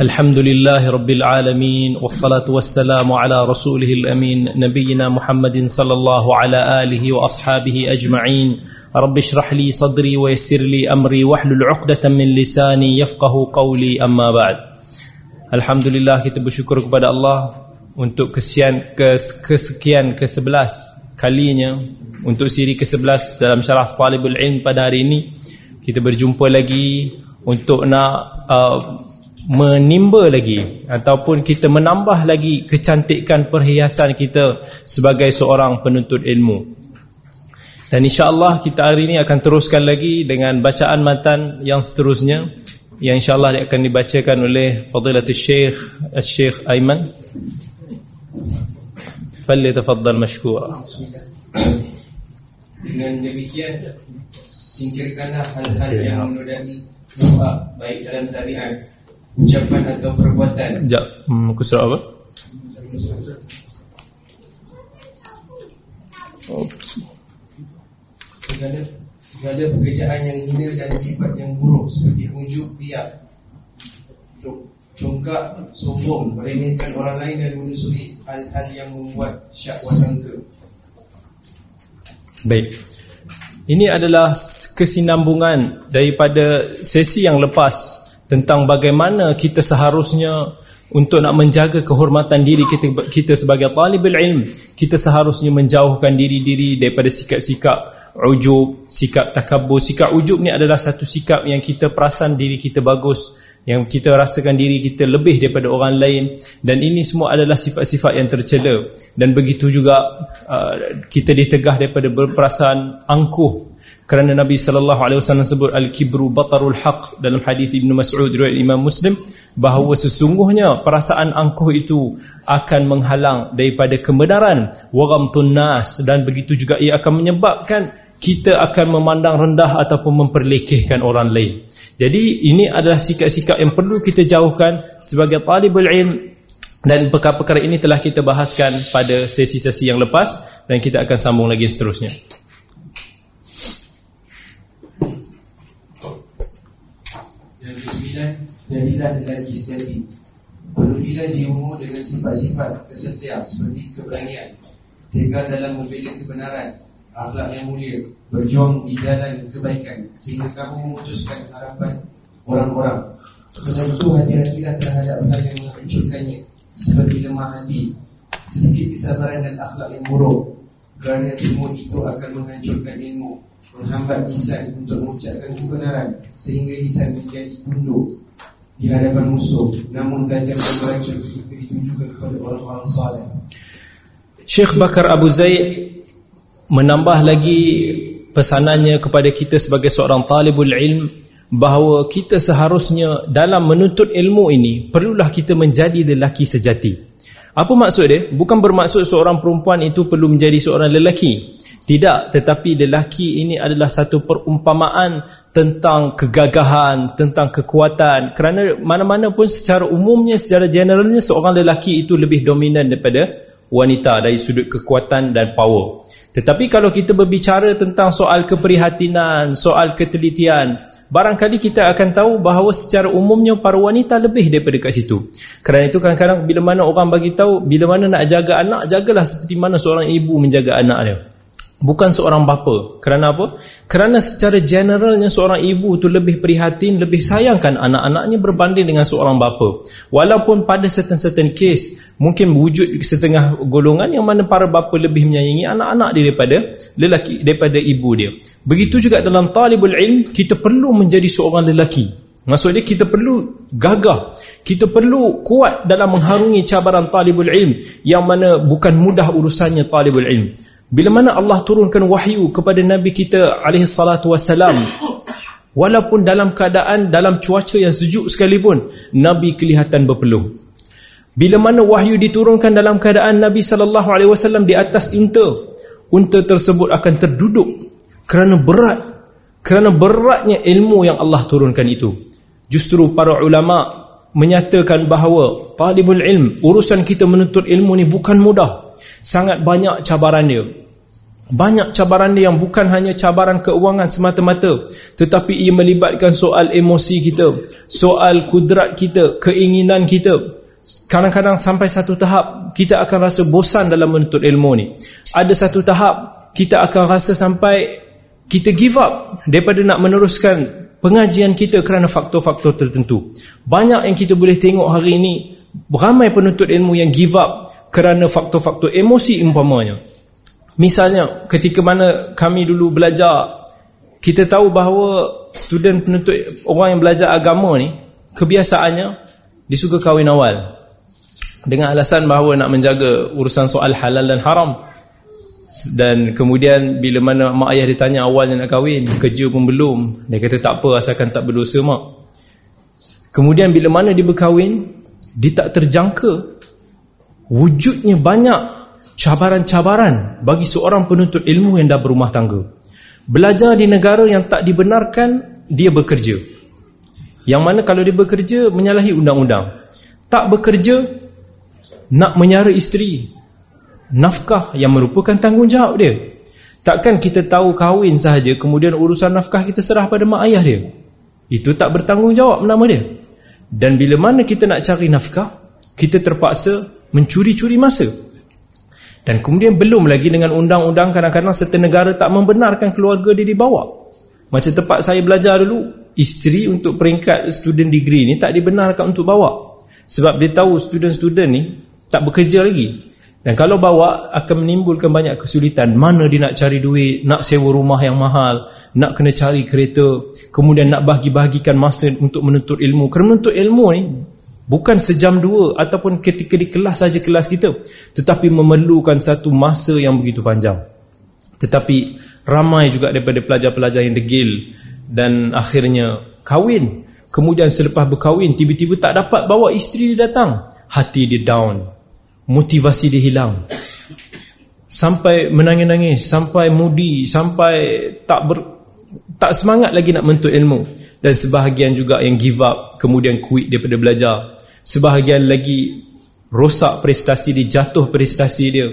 الحمد لله رب العالمين والصلاة والسلام على رسوله الأمين نبينا محمد صلى الله على آله وأصحابه أجمعين رب اشرح لي صدري ويسر لي أمري واحلل عقدة من لساني يفقه قولي أما بعد الحمد لله kita bersyukur kepada Allah untuk kesian kes, kesekian ke-11 kalinya untuk siri ke-11 dalam syarah Talibul Ilm pada hari ini kita berjumpa lagi untuk nak uh, menimba lagi ataupun kita menambah lagi kecantikan perhiasan kita sebagai seorang penuntut ilmu. Dan insya-Allah kita hari ini akan teruskan lagi dengan bacaan matan yang seterusnya yang insya-Allah akan dibacakan oleh Fadilatul Syekh Syekh Aiman. Falyatafaddal mashkura. Dengan demikian singkirkanlah hal-hal yang menodai doa baik dalam tabiat ucapan atau perbuatan. Sekejap, hmm, muka surat apa? Okay. Segala segala pekerjaan yang hina dan sifat yang buruk seperti ujub riak, congkak, sombong, meremehkan orang lain dan menyusuri hal-hal yang membuat syak wasangka. Baik. Ini adalah kesinambungan daripada sesi yang lepas tentang bagaimana kita seharusnya untuk nak menjaga kehormatan diri kita kita sebagai talibul ilm kita seharusnya menjauhkan diri-diri daripada sikap-sikap ujub sikap takabur sikap ujub ni adalah satu sikap yang kita perasan diri kita bagus yang kita rasakan diri kita lebih daripada orang lain. Dan ini semua adalah sifat-sifat yang tercela. Dan begitu juga uh, kita ditegah daripada berperasaan angkuh kerana Nabi sallallahu alaihi wasallam sebut al-kibru batarul haq dalam hadis Ibnu Mas'ud riwayat Imam Muslim bahawa sesungguhnya perasaan angkuh itu akan menghalang daripada kebenaran waghamtun nas dan begitu juga ia akan menyebabkan kita akan memandang rendah ataupun memperlekehkan orang lain. Jadi ini adalah sikap-sikap yang perlu kita jauhkan sebagai talibul ilm dan perkara-perkara ini telah kita bahaskan pada sesi-sesi yang lepas dan kita akan sambung lagi seterusnya. Jadilah lelaki sejati Penuhilah jiwamu dengan sifat-sifat kesetia seperti keberanian Tegar dalam membela kebenaran Akhlak yang mulia Berjuang di jalan kebaikan Sehingga kamu memutuskan harapan orang-orang. Tentu hati-hatilah terhadap hal yang menghancurkannya Seperti lemah hati Sedikit kesabaran dan akhlak yang buruk. Kerana semua itu akan menghancurkan ilmu Menghambat lisan untuk mengucapkan kebenaran Sehingga lisan menjadi tunduk di hadapan musuh namun dan beracun ketika ditujukan kepada orang-orang saleh. Syekh Bakar Abu Zaid menambah lagi pesanannya kepada kita sebagai seorang talibul ilm bahawa kita seharusnya dalam menuntut ilmu ini perlulah kita menjadi lelaki sejati. Apa maksud dia? Bukan bermaksud seorang perempuan itu perlu menjadi seorang lelaki. Tidak, tetapi lelaki ini adalah satu perumpamaan tentang kegagahan, tentang kekuatan. Kerana mana-mana pun secara umumnya, secara generalnya seorang lelaki itu lebih dominan daripada wanita dari sudut kekuatan dan power. Tetapi kalau kita berbicara tentang soal keprihatinan, soal ketelitian, barangkali kita akan tahu bahawa secara umumnya para wanita lebih daripada kat situ. Kerana itu kadang-kadang bila mana orang bagi tahu, bila mana nak jaga anak, jagalah seperti mana seorang ibu menjaga anak dia bukan seorang bapa. Kerana apa? Kerana secara generalnya seorang ibu tu lebih prihatin lebih sayangkan anak-anaknya berbanding dengan seorang bapa. Walaupun pada certain-certain case mungkin wujud setengah golongan yang mana para bapa lebih menyayangi anak-anak dia daripada lelaki daripada ibu dia. Begitu juga dalam talibul ilm kita perlu menjadi seorang lelaki. Maksud dia kita perlu gagah. Kita perlu kuat dalam mengharungi cabaran talibul ilm yang mana bukan mudah urusannya talibul ilm bila mana Allah turunkan wahyu kepada Nabi kita alaihi salatu wasalam walaupun dalam keadaan dalam cuaca yang sejuk sekalipun Nabi kelihatan berpeluh. Bila mana wahyu diturunkan dalam keadaan Nabi sallallahu alaihi wasallam di atas unta, unta tersebut akan terduduk kerana berat kerana beratnya ilmu yang Allah turunkan itu. Justru para ulama menyatakan bahawa talibul ilm urusan kita menuntut ilmu ni bukan mudah sangat banyak cabaran dia. Banyak cabaran dia yang bukan hanya cabaran keuangan semata-mata tetapi ia melibatkan soal emosi kita soal kudrat kita keinginan kita. Kadang-kadang sampai satu tahap kita akan rasa bosan dalam menuntut ilmu ni. Ada satu tahap kita akan rasa sampai kita give up daripada nak meneruskan pengajian kita kerana faktor-faktor tertentu. Banyak yang kita boleh tengok hari ini ramai penuntut ilmu yang give up kerana faktor-faktor emosi umpamanya. Misalnya ketika mana kami dulu belajar kita tahu bahawa student penuntut orang yang belajar agama ni kebiasaannya disuka kahwin awal. Dengan alasan bahawa nak menjaga urusan soal halal dan haram. Dan kemudian bila mana mak ayah ditanya awalnya nak kahwin kerja pun belum. Dia kata tak apa asalkan tak berdosa mak. Kemudian bila mana dia berkahwin dia tak terjangka wujudnya banyak cabaran-cabaran bagi seorang penuntut ilmu yang dah berumah tangga. Belajar di negara yang tak dibenarkan, dia bekerja. Yang mana kalau dia bekerja, menyalahi undang-undang. Tak bekerja, nak menyara isteri. Nafkah yang merupakan tanggungjawab dia. Takkan kita tahu kahwin sahaja, kemudian urusan nafkah kita serah pada mak ayah dia. Itu tak bertanggungjawab nama dia. Dan bila mana kita nak cari nafkah, kita terpaksa mencuri-curi masa. Dan kemudian belum lagi dengan undang-undang kadang-kadang serta negara tak membenarkan keluarga dia dibawa. Macam tempat saya belajar dulu, isteri untuk peringkat student degree ni tak dibenarkan untuk bawa. Sebab dia tahu student-student ni tak bekerja lagi. Dan kalau bawa akan menimbulkan banyak kesulitan. Mana dia nak cari duit, nak sewa rumah yang mahal, nak kena cari kereta, kemudian nak bahagi-bahagikan masa untuk menuntut ilmu. Kerana menuntut ilmu ni Bukan sejam dua ataupun ketika di kelas saja kelas kita Tetapi memerlukan satu masa yang begitu panjang. Tetapi ramai juga daripada pelajar-pelajar yang degil Dan akhirnya kahwin. Kemudian selepas berkahwin tiba-tiba tak dapat bawa isteri dia datang. Hati dia down. Motivasi dia hilang. Sampai menangis-nangis Sampai mudi Sampai tak ber, tak semangat lagi nak menuntut ilmu Dan sebahagian juga yang give up Kemudian quit daripada belajar. Sebahagian lagi rosak prestasi dia, jatuh prestasi dia.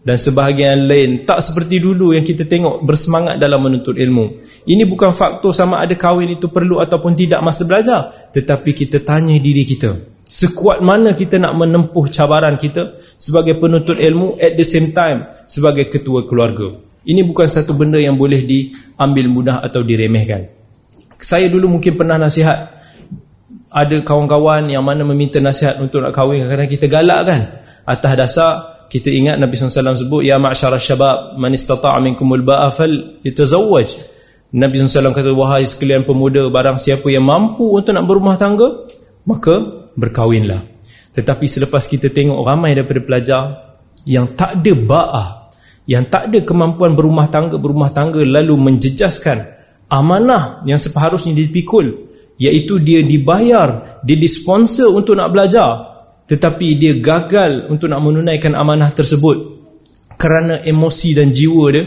Dan sebahagian lain tak seperti dulu yang kita tengok bersemangat dalam menuntut ilmu. Ini bukan faktor sama ada kahwin itu perlu ataupun tidak masa belajar. Tetapi kita tanya diri kita sekuat mana kita nak menempuh cabaran kita sebagai penuntut ilmu at the same time sebagai ketua keluarga? Ini bukan satu benda yang boleh diambil mudah atau diremehkan saya dulu mungkin pernah nasihat ada kawan-kawan yang mana meminta nasihat untuk nak kahwin. Kadang-kadang kita galak kan? Atas dasar kita ingat Nabi SAW sebut ya ma'syara syabab man istata'a minkumul ba'a fal yatazawwaj Nabi SAW kata wahai sekalian pemuda barang siapa yang mampu untuk nak berumah tangga maka berkahwinlah. Tetapi selepas kita tengok ramai daripada pelajar yang tak ada ba'ah yang tak ada kemampuan berumah tangga berumah tangga lalu menjejaskan amanah yang seharusnya dipikul iaitu dia dibayar, dia disponsor untuk nak belajar tetapi dia gagal untuk nak menunaikan amanah tersebut kerana emosi dan jiwa dia.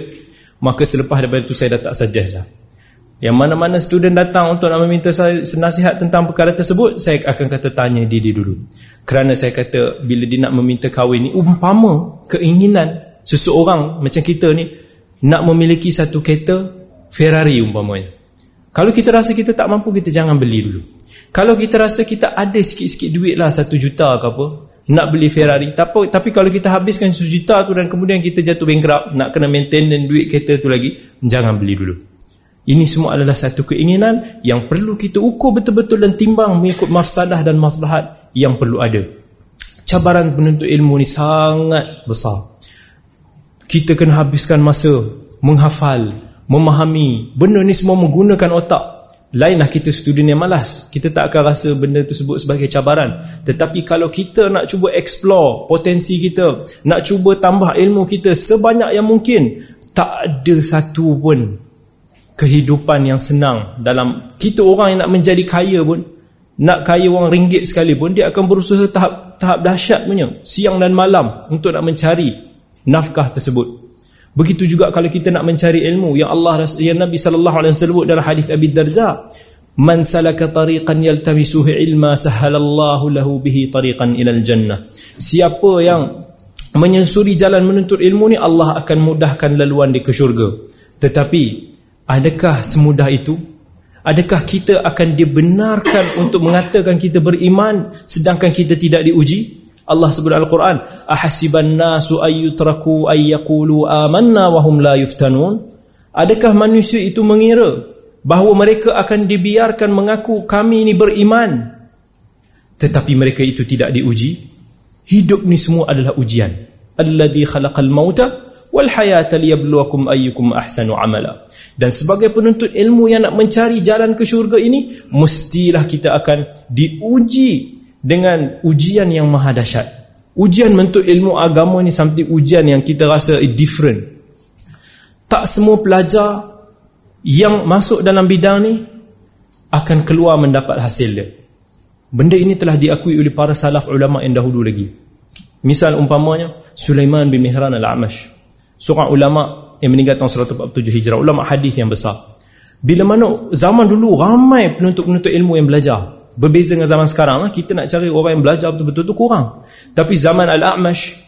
Maka selepas daripada itu saya dah tak suggest dah. Yang mana-mana student datang untuk nak meminta saya nasihat tentang perkara tersebut saya akan kata tanya dia, dia dulu. Kerana saya kata bila dia nak meminta kahwin ni umpama keinginan seseorang macam kita ni nak memiliki satu kereta Ferrari umpamanya kalau kita rasa kita tak mampu, kita jangan beli dulu. Kalau kita rasa kita ada sikit-sikit duit lah, satu juta ke apa, nak beli Ferrari. Tapi, tapi kalau kita habiskan satu juta tu dan kemudian kita jatuh bankrupt, nak kena maintain dan duit kereta tu lagi, jangan beli dulu. Ini semua adalah satu keinginan yang perlu kita ukur betul-betul dan timbang mengikut mafsadah dan maslahat yang perlu ada. Cabaran penuntut ilmu ni sangat besar. Kita kena habiskan masa menghafal, memahami benda ni semua menggunakan otak. Lainlah kita student yang malas. Kita tak akan rasa benda tersebut sebagai cabaran. Tetapi kalau kita nak cuba explore potensi kita nak cuba tambah ilmu kita sebanyak yang mungkin tak ada satu pun kehidupan yang senang dalam kita orang yang nak menjadi kaya pun nak kaya orang ringgit sekalipun dia akan berusaha tahap tahap dahsyat punya siang dan malam untuk nak mencari nafkah tersebut Begitu juga kalau kita nak mencari ilmu yang Allah yang Nabi sallallahu alaihi wasallam sebut dalam hadis Abi Darda, "Man salaka tariqan yaltamisuhu ilma sahalallahu lahu bihi tariqan ila al-jannah." Siapa yang menyusuri jalan menuntut ilmu ni Allah akan mudahkan laluan dia ke syurga. Tetapi adakah semudah itu? Adakah kita akan dibenarkan untuk mengatakan kita beriman sedangkan kita tidak diuji Allah sebut Al-Quran ahasiban nasu ayyutraku ayyaqulu amanna wa hum la yuftanun adakah manusia itu mengira bahawa mereka akan dibiarkan mengaku kami ini beriman tetapi mereka itu tidak diuji Hidup ni semua adalah ujian. Alladhi khalaqal mauta wal hayata liyabluwakum ayyukum ahsanu amala. Dan sebagai penuntut ilmu yang nak mencari jalan ke syurga ini, mestilah kita akan diuji dengan ujian yang maha dahsyat. Ujian menuntut ilmu agama ni sampai ujian yang kita rasa different. Tak semua pelajar yang masuk dalam bidang ni akan keluar mendapat hasil dia. Benda ini telah diakui oleh para salaf ulama yang dahulu lagi. Misal umpamanya Sulaiman bin Mihran al-Amash. Seorang ulama yang meninggal tahun 147 Hijrah, ulama hadis yang besar. Bila mana zaman dulu ramai penuntut-penuntut ilmu yang belajar. Berbeza dengan zaman sekarang, kita nak cari orang yang belajar betul-betul tu kurang. Tapi zaman al-Amash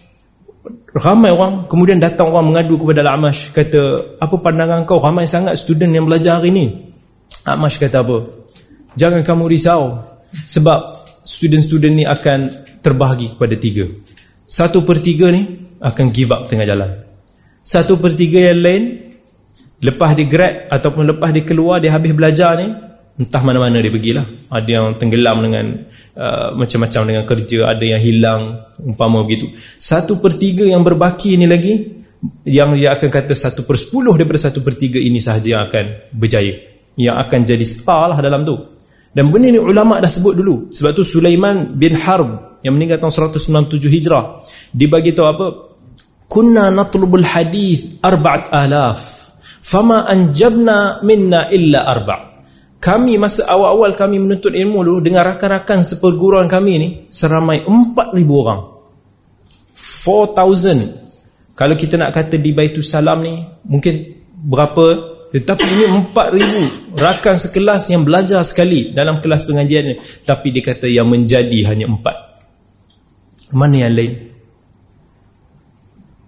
ramai orang kemudian datang orang mengadu kepada al-Amash kata, "Apa pandangan kau ramai sangat student yang belajar hari ini?" Amash kata apa? Jangan kamu risau sebab student-student ni akan terbahagi kepada tiga satu per tiga ni akan give up tengah jalan satu per tiga yang lain lepas dia grad ataupun lepas dia keluar dia habis belajar ni entah mana-mana dia pergilah ada yang tenggelam dengan uh, macam-macam dengan kerja ada yang hilang umpama begitu satu per tiga yang berbaki ni lagi yang dia akan kata satu per sepuluh daripada satu per tiga ini sahaja yang akan berjaya yang akan jadi star lah dalam tu dan benda ni ulama dah sebut dulu. Sebab tu Sulaiman bin Harb yang meninggal tahun 197 Hijrah dia bagi tahu apa? Kunna natlubul hadith arba'at alaf. Fama anjabna minna illa arba'. Kami masa awal-awal kami menuntut ilmu dulu dengan rakan-rakan seperguruan kami ni seramai 4000 orang. 4000. Kalau kita nak kata di Baitus Salam ni mungkin berapa tetapi ini empat ribu rakan sekelas yang belajar sekali dalam kelas pengajian ini. Tapi dia kata yang menjadi hanya empat. Mana yang lain?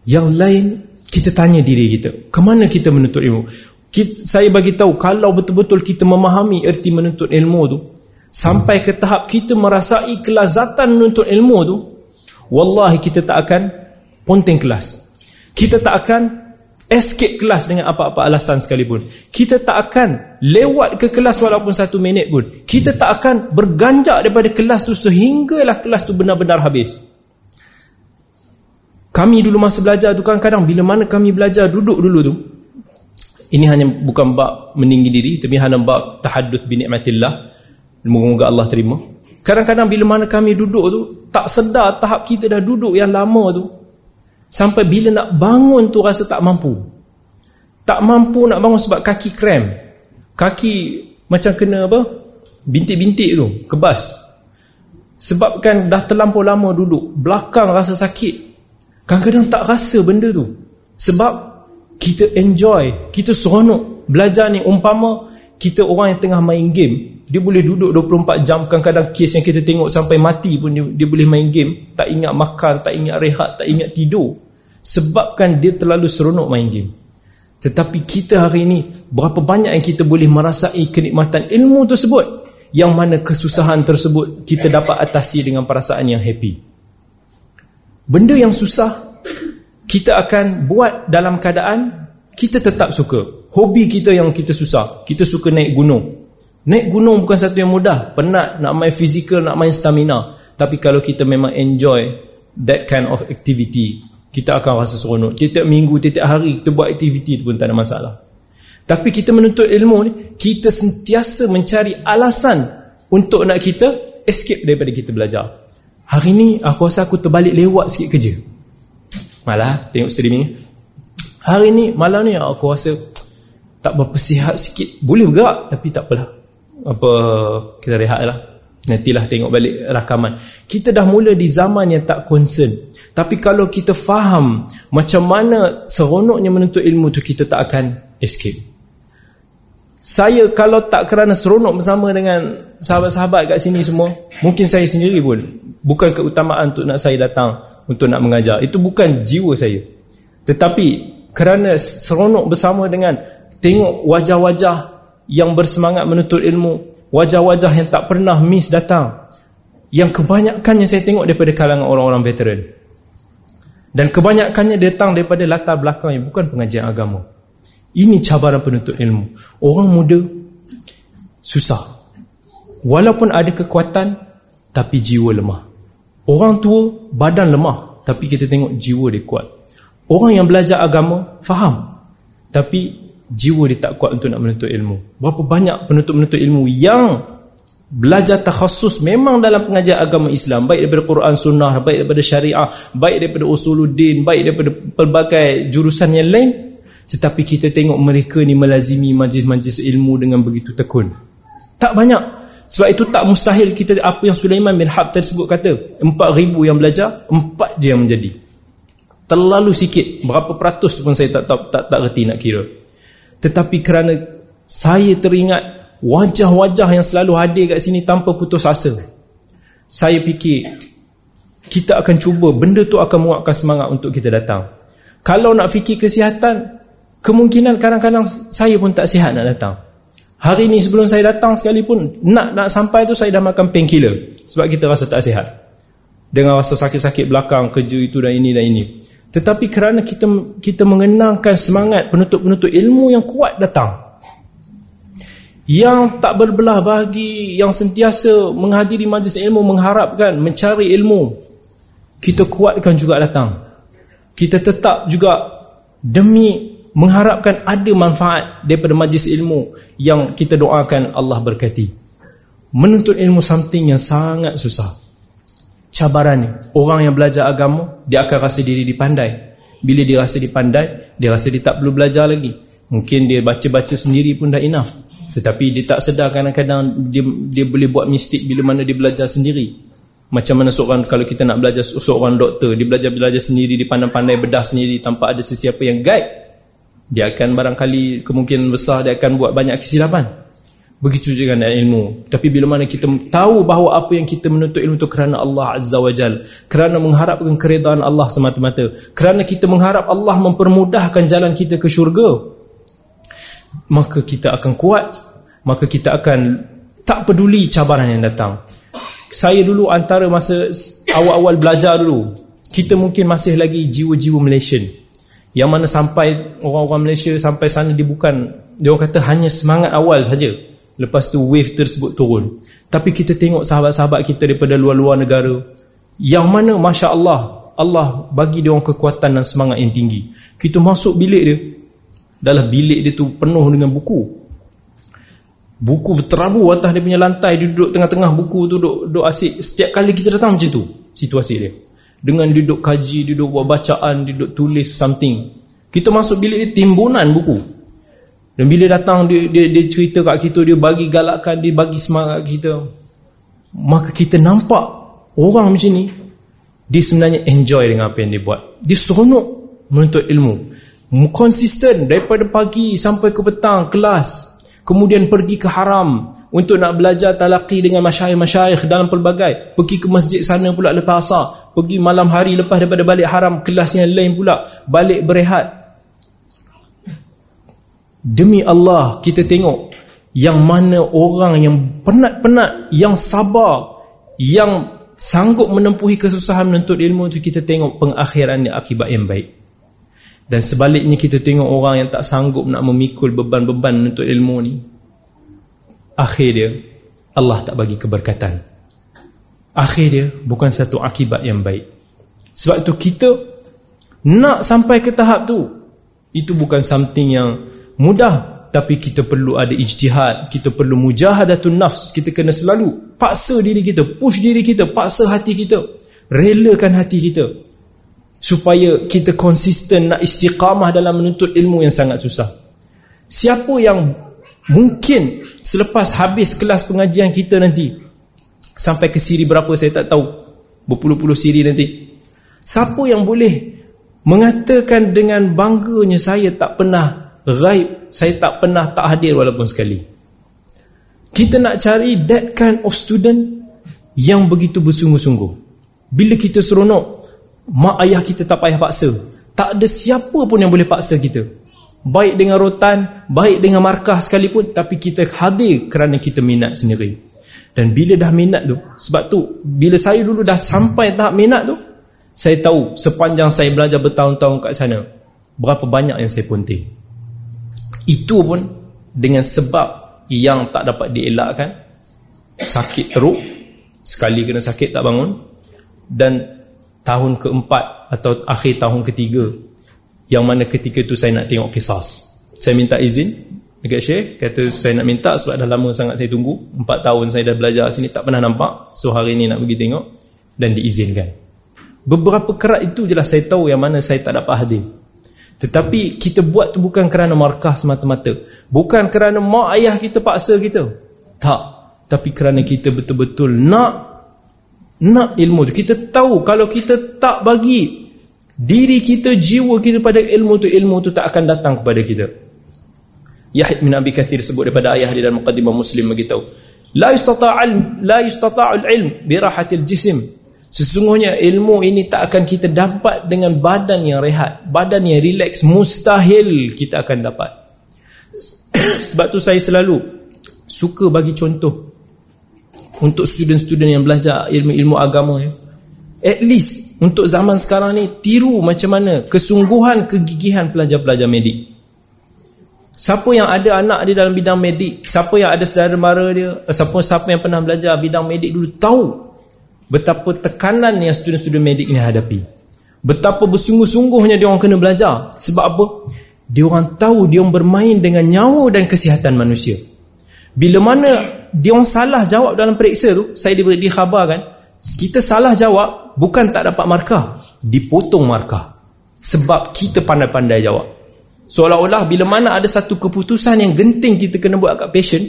Yang lain, kita tanya diri kita. Kemana kita menuntut ilmu? Kita, saya bagi tahu kalau betul-betul kita memahami erti menuntut ilmu tu, sampai ke tahap kita merasai kelazatan menuntut ilmu tu, wallahi kita tak akan ponteng kelas. Kita tak akan escape kelas dengan apa-apa alasan sekalipun. Kita tak akan lewat ke kelas walaupun satu minit pun. Kita tak akan berganjak daripada kelas tu sehinggalah kelas tu benar-benar habis. Kami dulu masa belajar tu kadang-kadang bila mana kami belajar duduk dulu tu. Ini hanya bukan bab meninggi diri tapi hanya bab tahaddud bi nikmatillah. Moga-moga Allah terima. Kadang-kadang bila mana kami duduk tu tak sedar tahap kita dah duduk yang lama tu Sampai bila nak bangun tu rasa tak mampu. Tak mampu nak bangun sebab kaki krem. Kaki macam kena apa? Bintik-bintik tu, kebas. Sebab kan dah terlampau lama duduk, belakang rasa sakit. Kadang-kadang tak rasa benda tu. Sebab kita enjoy, kita seronok belajar ni umpama kita orang yang tengah main game, dia boleh duduk 24 jam kadang-kadang kes yang kita tengok sampai mati pun dia, dia boleh main game, tak ingat makan, tak ingat rehat, tak ingat tidur. Sebabkan dia terlalu seronok main game. Tetapi kita hari ini berapa banyak yang kita boleh merasai kenikmatan ilmu tersebut yang mana kesusahan tersebut kita dapat atasi dengan perasaan yang happy. Benda yang susah kita akan buat dalam keadaan kita tetap suka. Hobi kita yang kita susah. Kita suka naik gunung. Naik gunung bukan satu yang mudah. Penat, nak main fizikal, nak main stamina. Tapi kalau kita memang enjoy that kind of activity, kita akan rasa seronok. Tiap-tiap minggu, tiap-tiap hari kita buat aktiviti pun tak ada masalah. Tapi kita menuntut ilmu ni, kita sentiasa mencari alasan untuk nak kita escape daripada kita belajar. Hari ni aku rasa aku terbalik lewat sikit kerja. Malah tengok streaming Hari ni malam ni aku rasa tak berapa sihat sikit. Boleh bergerak tapi tak apalah. Apa kita rehatlah. Nantilah tengok balik rakaman. Kita dah mula di zaman yang tak concern. Tapi kalau kita faham macam mana seronoknya menuntut ilmu tu kita tak akan escape. Saya kalau tak kerana seronok bersama dengan sahabat-sahabat kat sini semua, mungkin saya sendiri pun bukan keutamaan untuk nak saya datang untuk nak mengajar. Itu bukan jiwa saya. Tetapi kerana seronok bersama dengan tengok wajah-wajah yang bersemangat menuntut ilmu wajah-wajah yang tak pernah miss datang yang kebanyakannya saya tengok daripada kalangan orang-orang veteran. Dan kebanyakannya datang daripada latar belakang yang bukan pengajian agama. Ini cabaran penuntut ilmu. Orang muda susah. Walaupun ada kekuatan tapi jiwa lemah orang tua badan lemah tapi kita tengok jiwa dia kuat. Orang yang belajar agama faham. Tapi jiwa dia tak kuat untuk nak menuntut ilmu. Berapa banyak penuntut-penuntut ilmu yang belajar takhasus memang dalam pengajian agama Islam. Baik daripada Quran sunnah baik daripada syariah baik daripada usuluddin baik daripada pelbagai jurusan yang lain. Tetapi kita tengok mereka ni melazimi majlis-majlis ilmu dengan begitu tekun. Tak banyak sebab itu tak mustahil kita apa yang Sulaiman bin Hab tersebut kata 4000 yang belajar 4 je yang menjadi. Terlalu sikit berapa peratus pun saya tak tak tak, tak reti nak kira. Tetapi kerana saya teringat wajah-wajah yang selalu hadir kat sini tanpa putus asa saya fikir kita akan cuba benda tu akan menguatkan semangat untuk kita datang. Kalau nak fikir kesihatan kemungkinan kadang-kadang saya pun tak sihat nak datang hari ni sebelum saya datang sekalipun nak nak sampai tu saya dah makan painkiller. Sebab kita rasa tak sihat. Dengan rasa sakit-sakit belakang kerja itu dan ini dan ini. Tetapi kerana kita kita mengenangkan semangat penutup-penutup ilmu yang kuat datang. Yang tak berbelah bagi yang sentiasa menghadiri majlis ilmu mengharapkan mencari ilmu kita kuatkan juga datang. Kita tetap juga demi mengharapkan ada manfaat daripada majlis ilmu yang kita doakan Allah berkati. Menuntut ilmu something yang sangat susah. Cabaran ni orang yang belajar agama dia akan rasa diri dipandai. Bila dia rasa dipandai dia rasa dia tak perlu belajar lagi. Mungkin dia baca-baca sendiri pun dah enough. Tetapi dia tak sedar kadang-kadang dia, dia boleh buat mistik bila mana dia belajar sendiri. Macam mana seorang kalau kita nak belajar seorang doktor dia belajar-belajar sendiri dia pandai-pandai bedah sendiri tanpa ada sesiapa yang guide dia akan barangkali kemungkinan besar dia akan buat banyak kesilapan. Begitu juga dengan ilmu. Tapi bila mana kita tahu bahawa apa yang kita menuntut ilmu itu kerana Allah Azza wa Jal kerana mengharapkan keredaan Allah semata-mata kerana kita mengharap Allah mempermudahkan jalan kita ke syurga maka kita akan kuat. Maka kita akan tak peduli cabaran yang datang. Saya dulu antara masa awal-awal belajar dulu kita mungkin masih lagi jiwa-jiwa Malaysian yang mana sampai orang-orang Malaysia sampai sana dia bukan dia orang kata hanya semangat awal saja. Lepas tu wave tersebut turun. Tapi kita tengok sahabat-sahabat kita daripada luar-luar negara yang mana Masya Allah Allah bagi dia orang kekuatan dan semangat yang tinggi. Kita masuk bilik dia. Dalam bilik dia tu penuh dengan buku. Buku berterabu atas dia punya lantai dia duduk tengah-tengah buku tu duduk, duduk asyik. Setiap kali kita datang macam tu situasi dia dengan duduk kaji duduk buat bacaan duduk tulis something. Kita masuk bilik dia timbunan buku. Dan bila datang dia, dia, dia cerita kat kita dia bagi galakkan dia bagi semangat kita. Maka kita nampak orang macam ni dia sebenarnya enjoy dengan apa yang dia buat. Dia seronok menuntut ilmu. Konsisten daripada pagi sampai ke petang kelas kemudian pergi ke haram untuk nak belajar talaqi dengan masyayikh-masyayikh dalam pelbagai. Pergi ke masjid sana pula lepas asar. Pergi malam hari lepas daripada balik haram kelas yang lain pula balik berehat. Demi Allah kita tengok yang mana orang yang penat-penat yang sabar yang sanggup menempuhi kesusahan menuntut ilmu itu kita tengok pengakhiran akibat yang baik dan sebaliknya kita tengok orang yang tak sanggup nak memikul beban-beban untuk ilmu ni. Akhir dia, Allah tak bagi keberkatan. Akhir dia, bukan satu akibat yang baik. Sebab itu kita nak sampai ke tahap tu. Itu bukan something yang mudah. Tapi kita perlu ada ijtihad. Kita perlu mujahadatun nafs. Kita kena selalu paksa diri kita. Push diri kita. Paksa hati kita. Relakan hati kita supaya kita konsisten nak istiqamah dalam menuntut ilmu yang sangat susah. Siapa yang mungkin selepas habis kelas pengajian kita nanti sampai ke siri berapa saya tak tahu. Berpuluh-puluh siri nanti. Siapa yang boleh mengatakan dengan bangganya saya tak pernah raib saya tak pernah tak hadir walaupun sekali. Kita nak cari that kind of student yang begitu bersungguh-sungguh. Bila kita seronok mak ayah kita tak payah paksa. Tak ada siapa pun yang boleh paksa kita. Baik dengan rotan baik dengan markah sekalipun tapi kita hadir kerana kita minat sendiri. Dan bila dah minat tu sebab tu bila saya dulu dah sampai tahap minat tu saya tahu sepanjang saya belajar bertahun-tahun kat sana berapa banyak yang saya ponting itu pun dengan sebab yang tak dapat dielakkan sakit teruk sekali kena sakit tak bangun dan tahun keempat atau akhir tahun ketiga yang mana ketika tu saya nak tengok kisah saya minta izin dekat Syekh kata saya nak minta sebab dah lama sangat saya tunggu. Empat tahun saya dah belajar sini tak pernah nampak. So hari ni nak pergi tengok dan diizinkan. Beberapa kerat itu jelas saya tahu yang mana saya tak dapat hadir. Tetapi kita buat tu bukan kerana markah semata-mata. Bukan kerana mak ayah kita paksa kita. Tak. Tapi kerana kita betul-betul nak nak ilmu tu. Kita tahu kalau kita tak bagi diri kita jiwa kita pada ilmu tu ilmu tu tak akan datang kepada kita. Yahid bin Abi Kathir sebut daripada ayah dia dalam muqaddimah Muslim beritahu la yustata'al la yustata'ul ilm bi rahatil jism. Sesungguhnya ilmu ini tak akan kita dapat dengan badan yang rehat badan yang relax mustahil kita akan dapat. Sebab tu saya selalu suka bagi contoh untuk student-student yang belajar ilmu-ilmu agama ni at least untuk zaman sekarang ni tiru macam mana kesungguhan kegigihan pelajar-pelajar medik. Siapa yang ada anak dia dalam bidang medik siapa yang ada saudara mara dia siapa siapa yang pernah belajar bidang medik dulu tahu betapa tekanan yang student-student medik ni hadapi. Betapa bersungguh-sungguhnya dia orang kena belajar. Sebab apa? Dia orang tahu dia orang bermain dengan nyawa dan kesihatan manusia bila mana dia orang salah jawab dalam periksa tu, saya diberi dikhabarkan, kita salah jawab bukan tak dapat markah, dipotong markah. Sebab kita pandai-pandai jawab. Seolah-olah bila mana ada satu keputusan yang genting kita kena buat kat passion,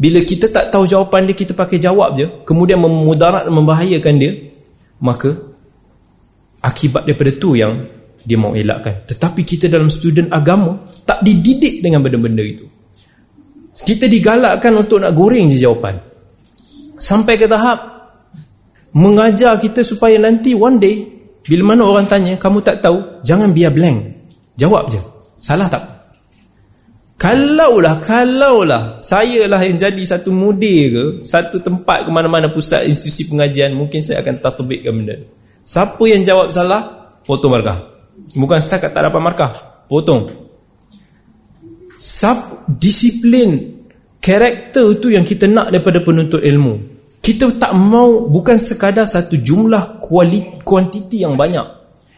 bila kita tak tahu jawapan dia, kita pakai jawab je, kemudian memudarat membahayakan dia, maka akibat daripada tu yang dia mau elakkan. Tetapi kita dalam student agama tak dididik dengan benda-benda itu. Kita digalakkan untuk nak goreng je jawapan. Sampai ke tahap mengajar kita supaya nanti one day bila mana orang tanya kamu tak tahu, jangan biar blank. Jawab je. Salah tak? Kalaulah, kalaulah saya lah yang jadi satu mudir ke, satu tempat ke mana-mana pusat institusi pengajian, mungkin saya akan tatbikkan benda. Siapa yang jawab salah, potong markah. Bukan setakat tak dapat markah, potong sub disiplin karakter tu yang kita nak daripada penuntut ilmu. Kita tak mau bukan sekadar satu jumlah kualiti, kuantiti yang banyak.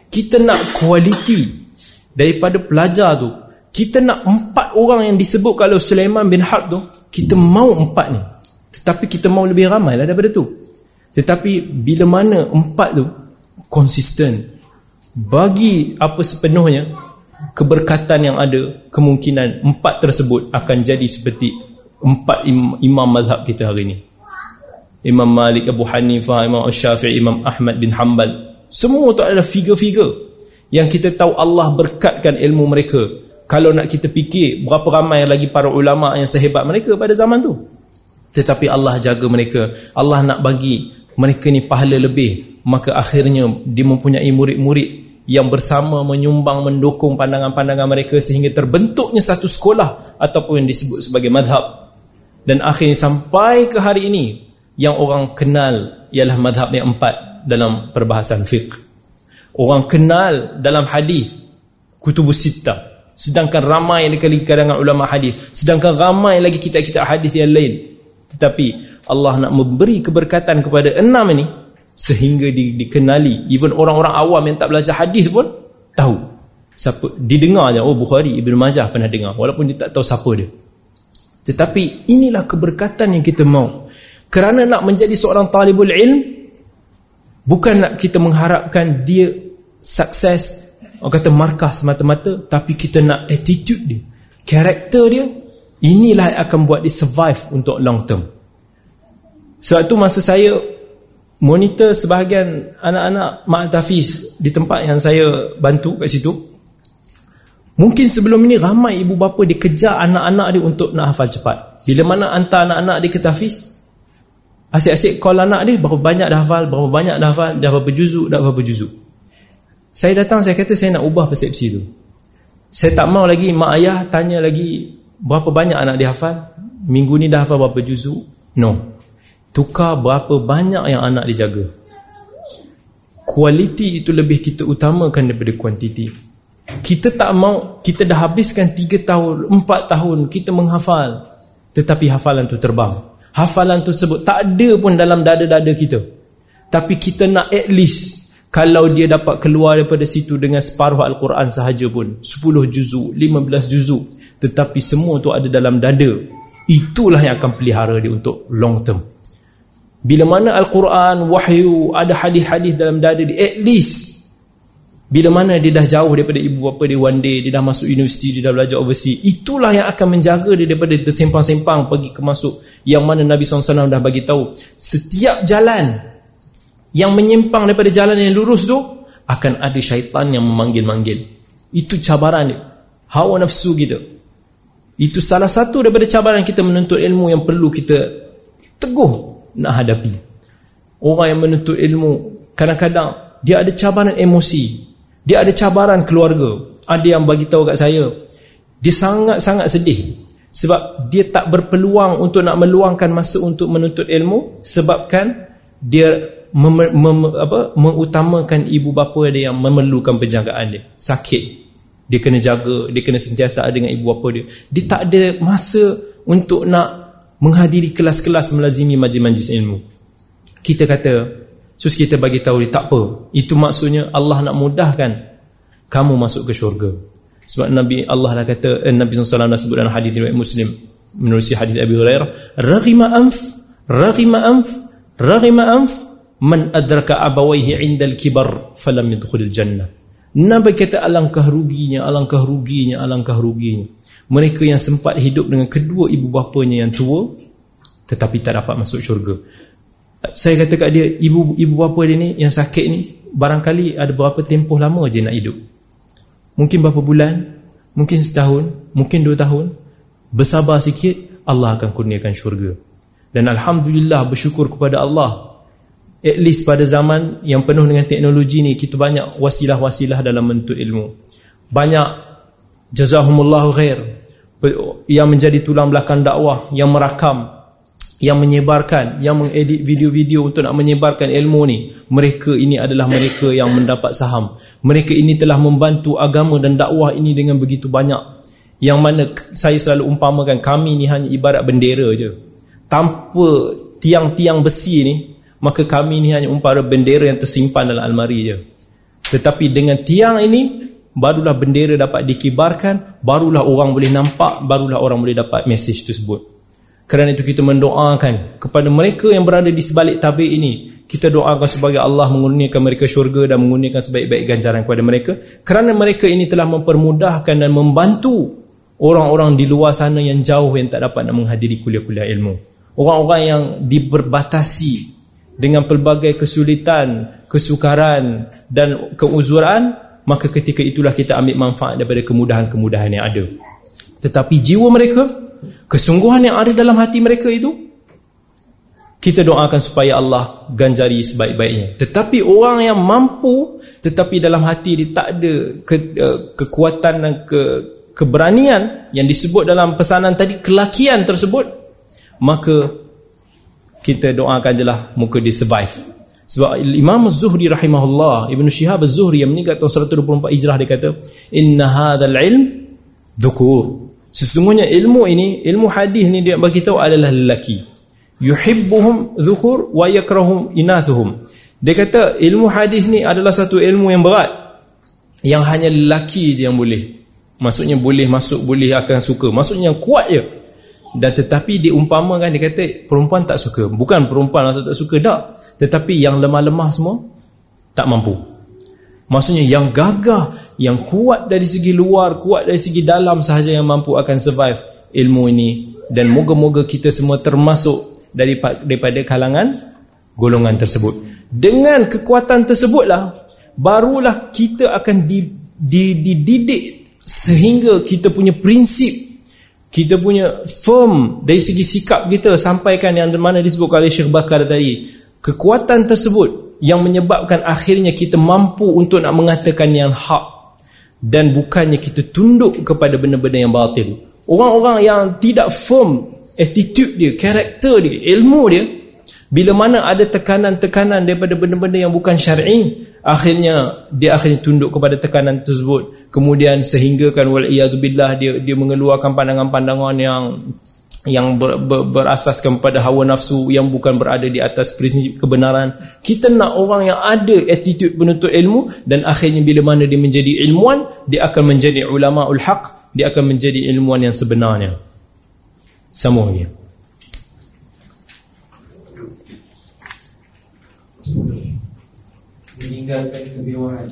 Kita nak kualiti daripada pelajar tu. Kita nak empat orang yang disebut kalau Sulaiman bin Harb tu kita mau empat ni. Tetapi kita mau lebih ramai lah daripada tu. Tetapi bila mana empat tu konsisten bagi apa sepenuhnya keberkatan yang ada kemungkinan empat tersebut akan jadi seperti empat im imam mazhab kita hari ini. Imam Malik, Abu Hanifah, Imam Syafi'i, Imam Ahmad bin Hanbal. Semua tu adalah figure-figure yang kita tahu Allah berkatkan ilmu mereka. Kalau nak kita fikir berapa ramai lagi para ulama yang sehebat mereka pada zaman tu. Tetapi Allah jaga mereka. Allah nak bagi mereka ni pahala lebih. Maka akhirnya dia mempunyai murid-murid yang bersama menyumbang mendukung pandangan-pandangan mereka sehingga terbentuknya satu sekolah ataupun yang disebut sebagai madhab. Dan akhirnya sampai ke hari ini yang orang kenal ialah madhab yang empat dalam perbahasan fiqh. Orang kenal dalam hadis kutubus sittah sedangkan ramai lagi kalangan ulama hadis sedangkan ramai lagi kitab-kitab hadis yang lain. Tetapi Allah nak memberi keberkatan kepada enam ini sehingga di, dikenali even orang-orang awam yang tak belajar hadis pun tahu siapa didengar je oh Bukhari Ibnu Majah pernah dengar walaupun dia tak tahu siapa dia. Tetapi inilah keberkatan yang kita mau. Kerana nak menjadi seorang talibul ilm bukan nak kita mengharapkan dia sukses orang kata markah semata-mata tapi kita nak attitude dia karakter dia inilah yang akan buat dia survive untuk long term. Sebab tu masa saya monitor sebahagian anak-anak Mak Tafiz di tempat yang saya bantu kat situ mungkin sebelum ini ramai ibu bapa dikejar anak-anak dia untuk nak hafal cepat bila mana hantar anak-anak dia ke Tafiz asyik-asyik call anak dia berapa banyak dah hafal berapa banyak dah hafal dah berapa juzuk dah berapa juzuk Saya datang saya kata saya nak ubah persepsi tu. Saya tak mau lagi mak ayah tanya lagi berapa banyak anak dia hafal. Minggu ni dah hafal berapa juzuk? No. Tukar berapa banyak yang anak dia jaga. Kualiti itu lebih kita utamakan daripada kuantiti. Kita tak mau, kita dah habiskan 3 tahun, 4 tahun kita menghafal. Tetapi hafalan tu terbang. Hafalan tu sebut tak ada pun dalam dada-dada kita. Tapi kita nak at least kalau dia dapat keluar daripada situ dengan separuh Al-Quran sahaja pun 10 juzuk, 15 juzuk Tetapi semua tu ada dalam dada Itulah yang akan pelihara dia untuk long term Bila mana Al-Quran, wahyu, ada hadis-hadis dalam dada dia At least Bila mana dia dah jauh daripada ibu bapa dia one day Dia dah masuk universiti, dia dah belajar overseas Itulah yang akan menjaga dia daripada tersempang-sempang Pergi ke masuk Yang mana Nabi SAW dah bagi tahu. Setiap jalan yang menyimpang daripada jalan yang lurus tu akan ada syaitan yang memanggil-manggil. Itu cabaran dia. Hawa nafsu kita. Itu salah satu daripada cabaran kita menuntut ilmu yang perlu kita teguh nak hadapi. Orang yang menuntut ilmu kadang-kadang dia ada cabaran emosi dia ada cabaran keluarga. Ada yang bagi tahu kat saya dia sangat-sangat sedih sebab dia tak berpeluang untuk nak meluangkan masa untuk menuntut ilmu sebabkan dia mem, mem, apa, mengutamakan ibu bapa dia yang memerlukan penjagaan dia. Sakit. Dia kena jaga dia kena sentiasa ada dengan ibu bapa dia. Dia tak ada masa untuk nak menghadiri kelas-kelas melazimi majlis-majlis ilmu. Kita kata sus kita bagi tahu dia tak apa. Itu maksudnya Allah nak mudahkan kamu masuk ke syurga. Sebab Nabi Allah dah kata eh, Nabi SAW dah sebut dalam hadis riwayat Muslim menerusi hadis Abi Hurairah raghima anf raghima anf raghima anf man adraka abawaihi indal kibar falam yadkhulul jannah. Nabi kata alangkah ruginya alangkah ruginya alangkah ruginya mereka yang sempat hidup dengan kedua ibu bapanya yang tua tetapi tak dapat masuk syurga. Saya kata kat dia ibu ibu bapa dia ni yang sakit ni barangkali ada berapa tempoh lama je nak hidup. Mungkin berapa bulan mungkin setahun mungkin dua tahun. Bersabar sikit Allah akan kurniakan syurga. Dan Alhamdulillah bersyukur kepada Allah. At least pada zaman yang penuh dengan teknologi ni kita banyak wasilah-wasilah dalam bentuk ilmu. Banyak jazahumullahu khair yang menjadi tulang belakang dakwah yang merakam yang menyebarkan yang mengedit video-video untuk nak menyebarkan ilmu ni. Mereka ini adalah mereka yang mendapat saham. Mereka ini telah membantu agama dan dakwah ini dengan begitu banyak. Yang mana saya selalu umpamakan kami ni hanya ibarat bendera je. Tanpa tiang-tiang besi ni maka kami ni hanya umpara bendera yang tersimpan dalam almari je. Tetapi dengan tiang ini barulah bendera dapat dikibarkan barulah orang boleh nampak barulah orang boleh dapat mesej tersebut. Kerana itu kita mendoakan kepada mereka yang berada di sebalik tabir ini kita doakan sebagai Allah mengurniakan mereka syurga dan mengurniakan sebaik-baik ganjaran kepada mereka. Kerana mereka ini telah mempermudahkan dan membantu orang-orang di luar sana yang jauh yang tak dapat nak menghadiri kuliah-kuliah ilmu. Orang-orang yang diberbatasi dengan pelbagai kesulitan, kesukaran dan keuzuran, maka ketika itulah kita ambil manfaat daripada kemudahan-kemudahan yang ada. Tetapi jiwa mereka, kesungguhan yang ada dalam hati mereka itu, kita doakan supaya Allah ganjari sebaik-baiknya. Tetapi orang yang mampu, tetapi dalam hati dia tak ada ke, uh, kekuatan dan ke, keberanian yang disebut dalam pesanan tadi, kelakian tersebut, maka kita doakan je lah muka dia survive sebab Imam Zuhri rahimahullah Ibn Shihab Zuhri yang meninggal tahun 124 Hijrah dia kata inna hadal ilm dhukur. Sesungguhnya ilmu ini ilmu hadis ni dia bagi tahu adalah lelaki. Yuhibbuhum dhukur wa yakrahum inathuhum. Dia kata ilmu hadis ni adalah satu ilmu yang berat. Yang hanya lelaki je yang boleh. Maksudnya boleh masuk boleh akan suka. Maksudnya kuat je dan tetapi diumpamakan dia kata perempuan tak suka. Bukan perempuan atau tak suka tak. Tetapi yang lemah-lemah semua tak mampu. Maksudnya yang gagah yang kuat dari segi luar kuat dari segi dalam sahaja yang mampu akan survive ilmu ini. Dan moga-moga kita semua termasuk daripada kalangan golongan tersebut. Dengan kekuatan tersebutlah barulah kita akan dididik sehingga kita punya prinsip kita punya firm dari segi sikap kita sampaikan yang mana disebut oleh Syekh Bakar tadi kekuatan tersebut yang menyebabkan akhirnya kita mampu untuk nak mengatakan yang hak dan bukannya kita tunduk kepada benda-benda yang batil. Orang-orang yang tidak firm attitude dia, karakter dia, ilmu dia bila mana ada tekanan-tekanan daripada benda-benda yang bukan syar'i akhirnya dia akhirnya tunduk kepada tekanan tersebut. Kemudian sehinggakan billah dia dia mengeluarkan pandangan-pandangan yang yang ber, ber, berasaskan pada hawa nafsu yang bukan berada di atas prinsip kebenaran. Kita nak orang yang ada attitude penuntut ilmu dan akhirnya bila mana dia menjadi ilmuwan dia akan menjadi ulama ul haq dia akan menjadi ilmuwan yang sebenarnya. Semuanya meninggalkan kemewahan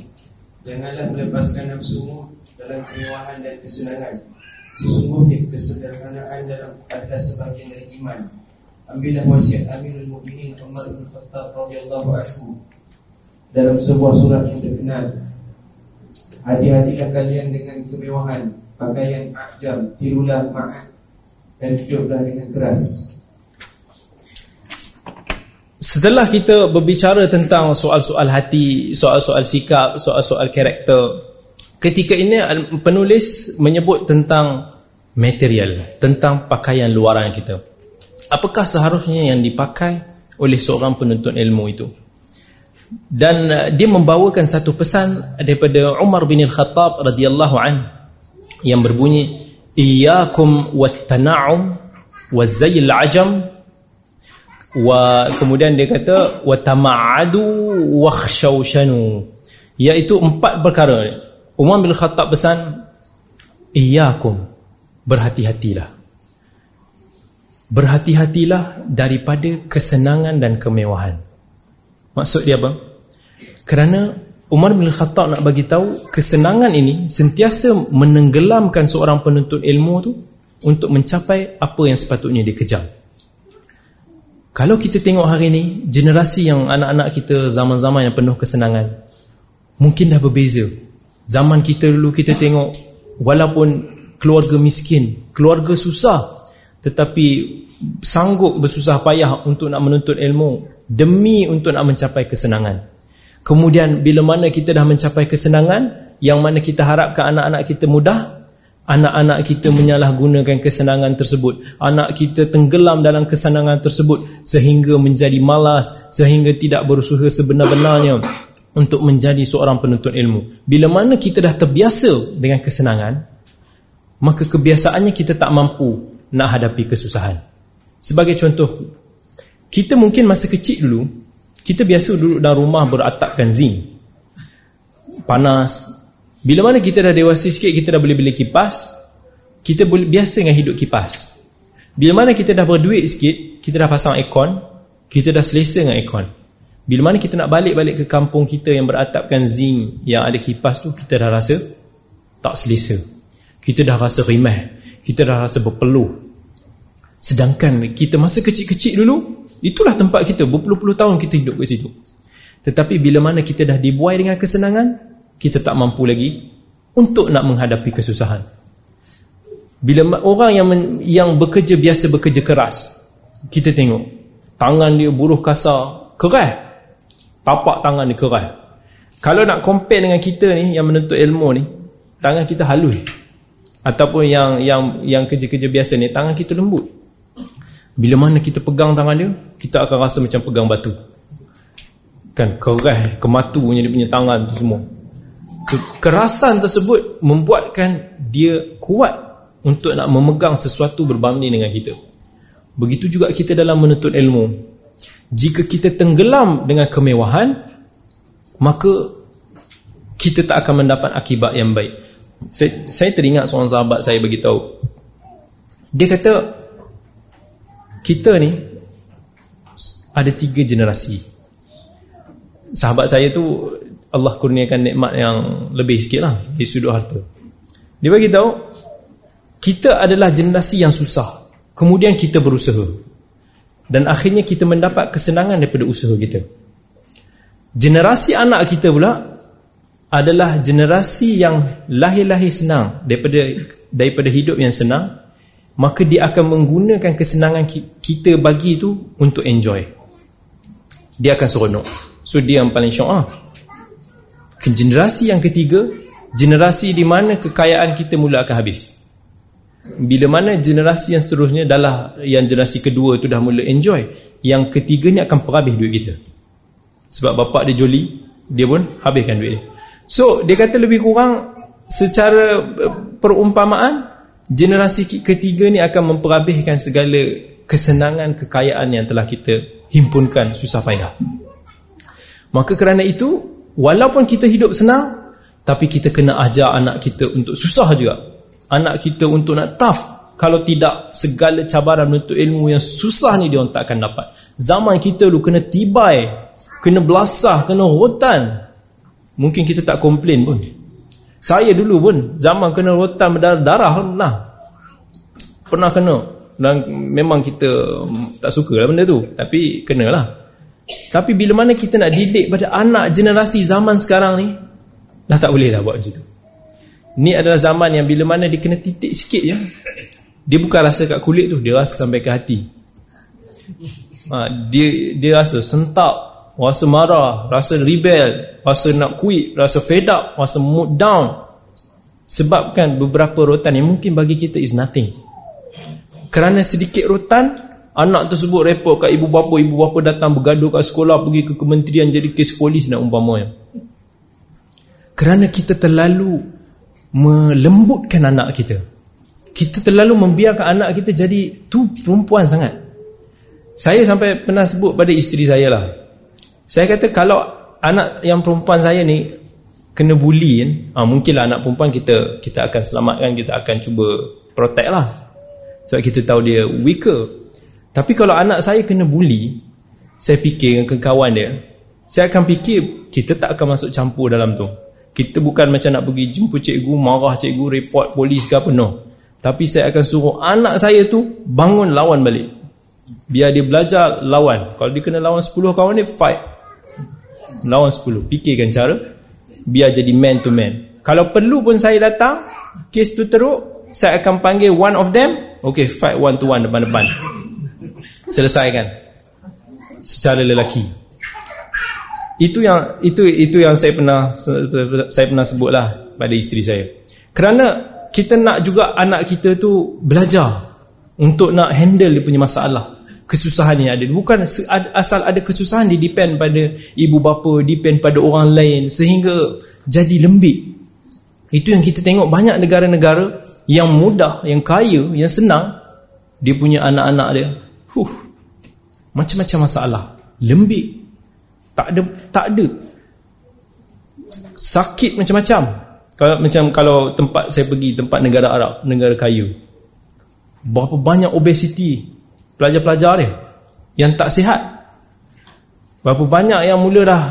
janganlah melepaskan nafsumu dalam kemewahan dan kesenangan Sesungguhnya kesederhanaan dalam adalah sebahagian dari iman. Ambillah wasiat Amirul Mukminin Umar bin Khattab radhiyallahu anhu dalam sebuah surat yang terkenal. Hati-hatilah kalian dengan kemewahan, pakaian ajam, tirulah ma'at dan hiduplah dengan keras. Setelah kita berbicara tentang soal-soal hati, soal-soal sikap, soal-soal karakter, Ketika ini penulis menyebut tentang material, tentang pakaian luaran kita. Apakah seharusnya yang dipakai oleh seorang penuntut ilmu itu? Dan uh, dia membawakan satu pesan daripada Umar bin Al-Khattab radhiyallahu an yang berbunyi iyyakum wat-tana'um waz-zayl ajam wa kemudian dia kata wa tama'adu wakhshawshanu iaitu empat perkara Umar bin Khattab pesan Iyakum Berhati-hatilah Berhati-hatilah daripada kesenangan dan kemewahan Maksud dia apa? Kerana Umar bin Khattab nak bagi tahu kesenangan ini sentiasa menenggelamkan seorang penuntut ilmu tu untuk mencapai apa yang sepatutnya dikejar. Kalau kita tengok hari ini generasi yang anak-anak kita zaman-zaman yang penuh kesenangan mungkin dah berbeza Zaman kita dulu kita tengok walaupun keluarga miskin, keluarga susah tetapi sanggup bersusah payah untuk nak menuntut ilmu demi untuk nak mencapai kesenangan. Kemudian bila mana kita dah mencapai kesenangan yang mana kita harapkan anak-anak kita mudah, anak-anak kita menyalahgunakan kesenangan tersebut. Anak kita tenggelam dalam kesenangan tersebut sehingga menjadi malas, sehingga tidak berusaha sebenar-benarnya untuk menjadi seorang penuntut ilmu. Bila mana kita dah terbiasa dengan kesenangan, maka kebiasaannya kita tak mampu nak hadapi kesusahan. Sebagai contoh, kita mungkin masa kecil dulu, kita biasa duduk dalam rumah beratapkan zinc. Panas. Bila mana kita dah dewasa sikit, kita dah boleh beli kipas, kita boleh biasa dengan hidup kipas. Bila mana kita dah berduit sikit, kita dah pasang aircon, kita dah selesa dengan aircon. Bila mana kita nak balik-balik ke kampung kita yang beratapkan zinc yang ada kipas tu, kita dah rasa tak selesa. Kita dah rasa rimah. Kita dah rasa berpeluh. Sedangkan kita masa kecil-kecil dulu, itulah tempat kita. Berpuluh-puluh tahun kita hidup ke situ. Tetapi bila mana kita dah dibuai dengan kesenangan, kita tak mampu lagi untuk nak menghadapi kesusahan. Bila orang yang men, yang bekerja biasa bekerja keras, kita tengok tangan dia buruh kasar, keras. Tapak tangan ni keras. Kalau nak compare dengan kita ni yang menuntut ilmu ni tangan kita halus. Ataupun yang yang yang kerja-kerja biasa ni tangan kita lembut. Bila mana kita pegang tangan dia kita akan rasa macam pegang batu. Kan keras kematunya dia punya tangan tu semua kekerasan tersebut membuatkan dia kuat untuk nak memegang sesuatu berbanding dengan kita. Begitu juga kita dalam menuntut ilmu. Jika kita tenggelam dengan kemewahan maka kita tak akan mendapat akibat yang baik. Saya, saya teringat seorang sahabat saya beritahu. Dia kata kita ni ada tiga generasi. Sahabat saya tu Allah kurniakan nikmat yang lebih sikit lah di sudut harta. Dia bagi tahu kita adalah generasi yang susah. Kemudian kita berusaha. Dan akhirnya kita mendapat kesenangan daripada usaha kita. Generasi anak kita pula adalah generasi yang lahir-lahir senang daripada daripada hidup yang senang maka dia akan menggunakan kesenangan kita bagi itu untuk enjoy. Dia akan seronok. So dia yang paling syok ah. Generasi yang ketiga Generasi di mana kekayaan kita mula akan habis. Bila mana generasi yang seterusnya adalah Yang generasi kedua tu dah mula enjoy Yang ketiga ni akan perhabis duit kita. Sebab bapak dia joli Dia pun habiskan duit dia. So dia kata lebih kurang Secara eh, perumpamaan Generasi ketiga ni akan memperhabiskan segala Kesenangan kekayaan yang telah kita himpunkan susah payah. Maka kerana itu walaupun kita hidup senang tapi kita kena ajar anak kita untuk susah juga. Anak kita untuk nak tough. Kalau tidak segala cabaran menuntut ilmu yang susah ni dia tak akan dapat. Zaman kita dulu kena tibai kena belasah kena rotan. Mungkin kita tak komplain pun. Saya dulu pun zaman kena rotan berdarah-darah pernah pernah kena. Dan memang kita tak suka lah benda tu. Tapi kenalah tapi bila mana kita nak didik pada anak generasi zaman sekarang ni Dah tak boleh lah buat macam tu. Ni adalah zaman yang bila mana dia kena titik sikit je Dia bukan rasa kat kulit tu Dia rasa sampai ke hati. Ha, Dia dia rasa sentak Rasa marah Rasa rebel Rasa nak quit Rasa fed up Rasa mood down. Sebabkan beberapa rotan yang mungkin bagi kita is nothing. Kerana sedikit rotan Anak tersebut report kat ibu bapa Ibu bapa datang bergaduh kat sekolah Pergi ke kementerian jadi kes polis nak umpamanya. Kerana kita terlalu Melembutkan anak kita. Kita terlalu membiarkan anak kita jadi Tu perempuan sangat. Saya sampai pernah sebut pada isteri saya lah. Saya kata kalau Anak yang perempuan saya ni Kena bully kan ha, Mungkinlah anak perempuan kita Kita akan selamatkan Kita akan cuba protect lah. Sebab kita tahu dia weaker tapi kalau anak saya kena bully, saya fikir dengan kawan dia, saya akan fikir kita tak akan masuk campur dalam tu. Kita bukan macam nak pergi jumpa cikgu, marah cikgu, report polis ke apa, no. Tapi saya akan suruh anak saya tu bangun lawan balik. Biar dia belajar lawan. Kalau dia kena lawan 10 kawan dia, fight. Lawan 10. Fikirkan cara. Biar jadi man to man. Kalau perlu pun saya datang, kes tu teruk, saya akan panggil one of them, okay, fight one to one depan-depan selesaikan secara lelaki. Itu yang itu itu yang saya pernah saya pernah sebutlah pada isteri saya. Kerana kita nak juga anak kita tu belajar untuk nak handle dia punya masalah kesusahan yang ada. Bukan asal ada kesusahan dia depend pada ibu bapa depend pada orang lain sehingga jadi lembik. Itu yang kita tengok banyak negara-negara yang mudah yang kaya yang senang dia punya anak-anak dia huh. Macam-macam masalah. Lembik. Tak ada tak ada. Sakit macam-macam. Kalau macam kalau tempat saya pergi tempat negara Arab negara kaya berapa banyak obesity pelajar-pelajar dia yang tak sihat? Berapa banyak yang mula dah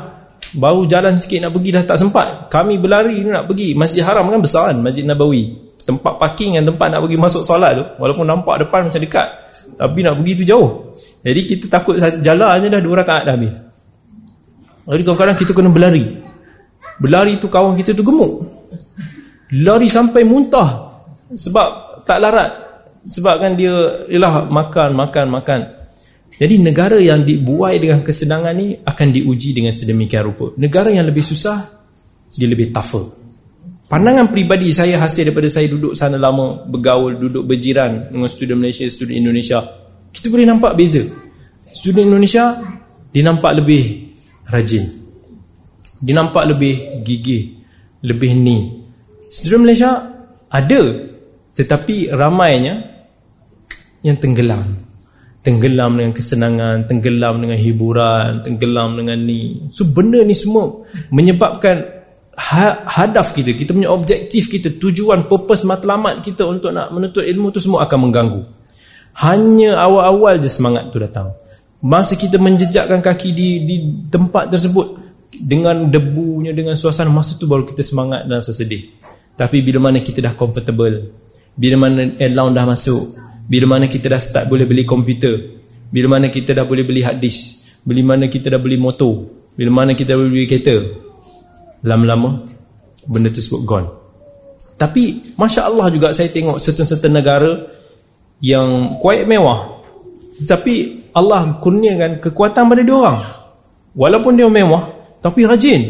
baru jalan sikit nak pergi dah tak sempat. Kami berlari nak pergi. Masjid Haram kan besar kan Masjid Nabawi tempat parking yang tempat nak pergi masuk solat tu walaupun nampak depan macam dekat tapi nak pergi tu jauh jadi kita takut jalan dah dua rakaat dah habis. Jadi kadang-kadang kita kena berlari. Berlari tu kawan kita tu gemuk. Lari sampai muntah. Sebab tak larat. Sebab kan dia ialah makan, makan, makan. Jadi negara yang dibuai dengan kesenangan ni akan diuji dengan sedemikian rupa. Negara yang lebih susah, dia lebih tougher. Pandangan pribadi saya hasil daripada saya duduk sana lama, bergaul, duduk berjiran dengan student Malaysia, student Indonesia. Kita boleh nampak beza. Student Indonesia Dia nampak lebih rajin. Dia nampak lebih gigih Lebih ni. Student Malaysia ada Tetapi ramainya Yang tenggelam. Tenggelam dengan kesenangan Tenggelam dengan hiburan Tenggelam dengan ni. So benda ni semua Menyebabkan Hadaf kita Kita punya objektif kita Tujuan, purpose, matlamat kita Untuk nak menuntut ilmu tu semua akan mengganggu hanya awal-awal je semangat tu datang. Masa kita menjejakkan kaki di di tempat tersebut dengan debunya dengan suasana masa tu baru kita semangat dan sesedih. Tapi bila mana kita dah comfortable, bila mana allowance dah masuk, bila mana kita dah start boleh beli komputer, bila mana kita dah boleh beli hard disk, bila mana kita dah beli motor, bila mana kita boleh beli kereta, lama-lama benda tersebut gone. Tapi Masya Allah juga saya tengok certain-certain negara yang kuat mewah. Tetapi Allah kurniakan kekuatan pada dia orang. Walaupun dia mewah tapi rajin.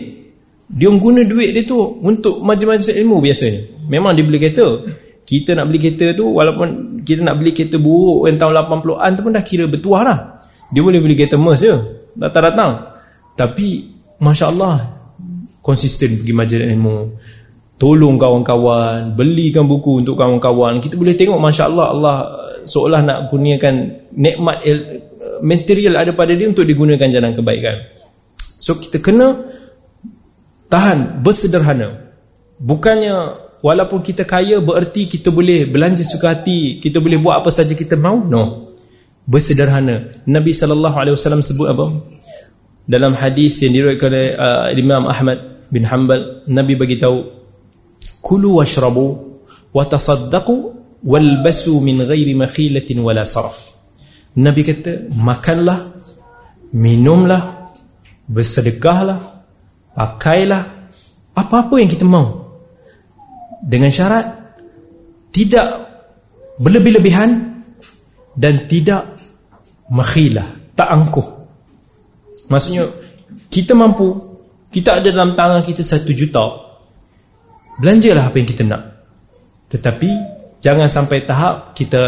Dia guna duit dia tu untuk majlis-majlis ilmu biasanya. Memang dia beli kereta. Kita nak beli kereta tu walaupun kita nak beli kereta buruk yang tahun 80-an tu pun dah kira bertuah lah dia boleh beli kereta Merc je datang-datang. Tapi Masya Allah konsisten pergi majlis ilmu. Tolong kawan-kawan belikan buku untuk kawan-kawan. Kita boleh tengok Masya Allah seolah nak kurniakan nikmat material ada pada dia untuk digunakan jalan kebaikan. So kita kena tahan bersederhana. Bukannya walaupun kita kaya bererti kita boleh belanja suka hati kita boleh buat apa saja kita mahu no. Bersederhana. Nabi SAW sebut apa? Dalam hadis yang diriwayatkan oleh uh, Imam Ahmad bin Hanbal Nabi bagi tahu kulu washrabu wa tasaddaqu walbasu min ghairi makhilatin wala saraf Nabi kata makanlah minumlah bersedekahlah pakailah apa-apa yang kita mahu dengan syarat tidak berlebih-lebihan dan tidak makhilah tak angkuh. Maksudnya kita mampu kita ada dalam tangan kita satu juta belanjalah apa yang kita nak tetapi Jangan sampai tahap kita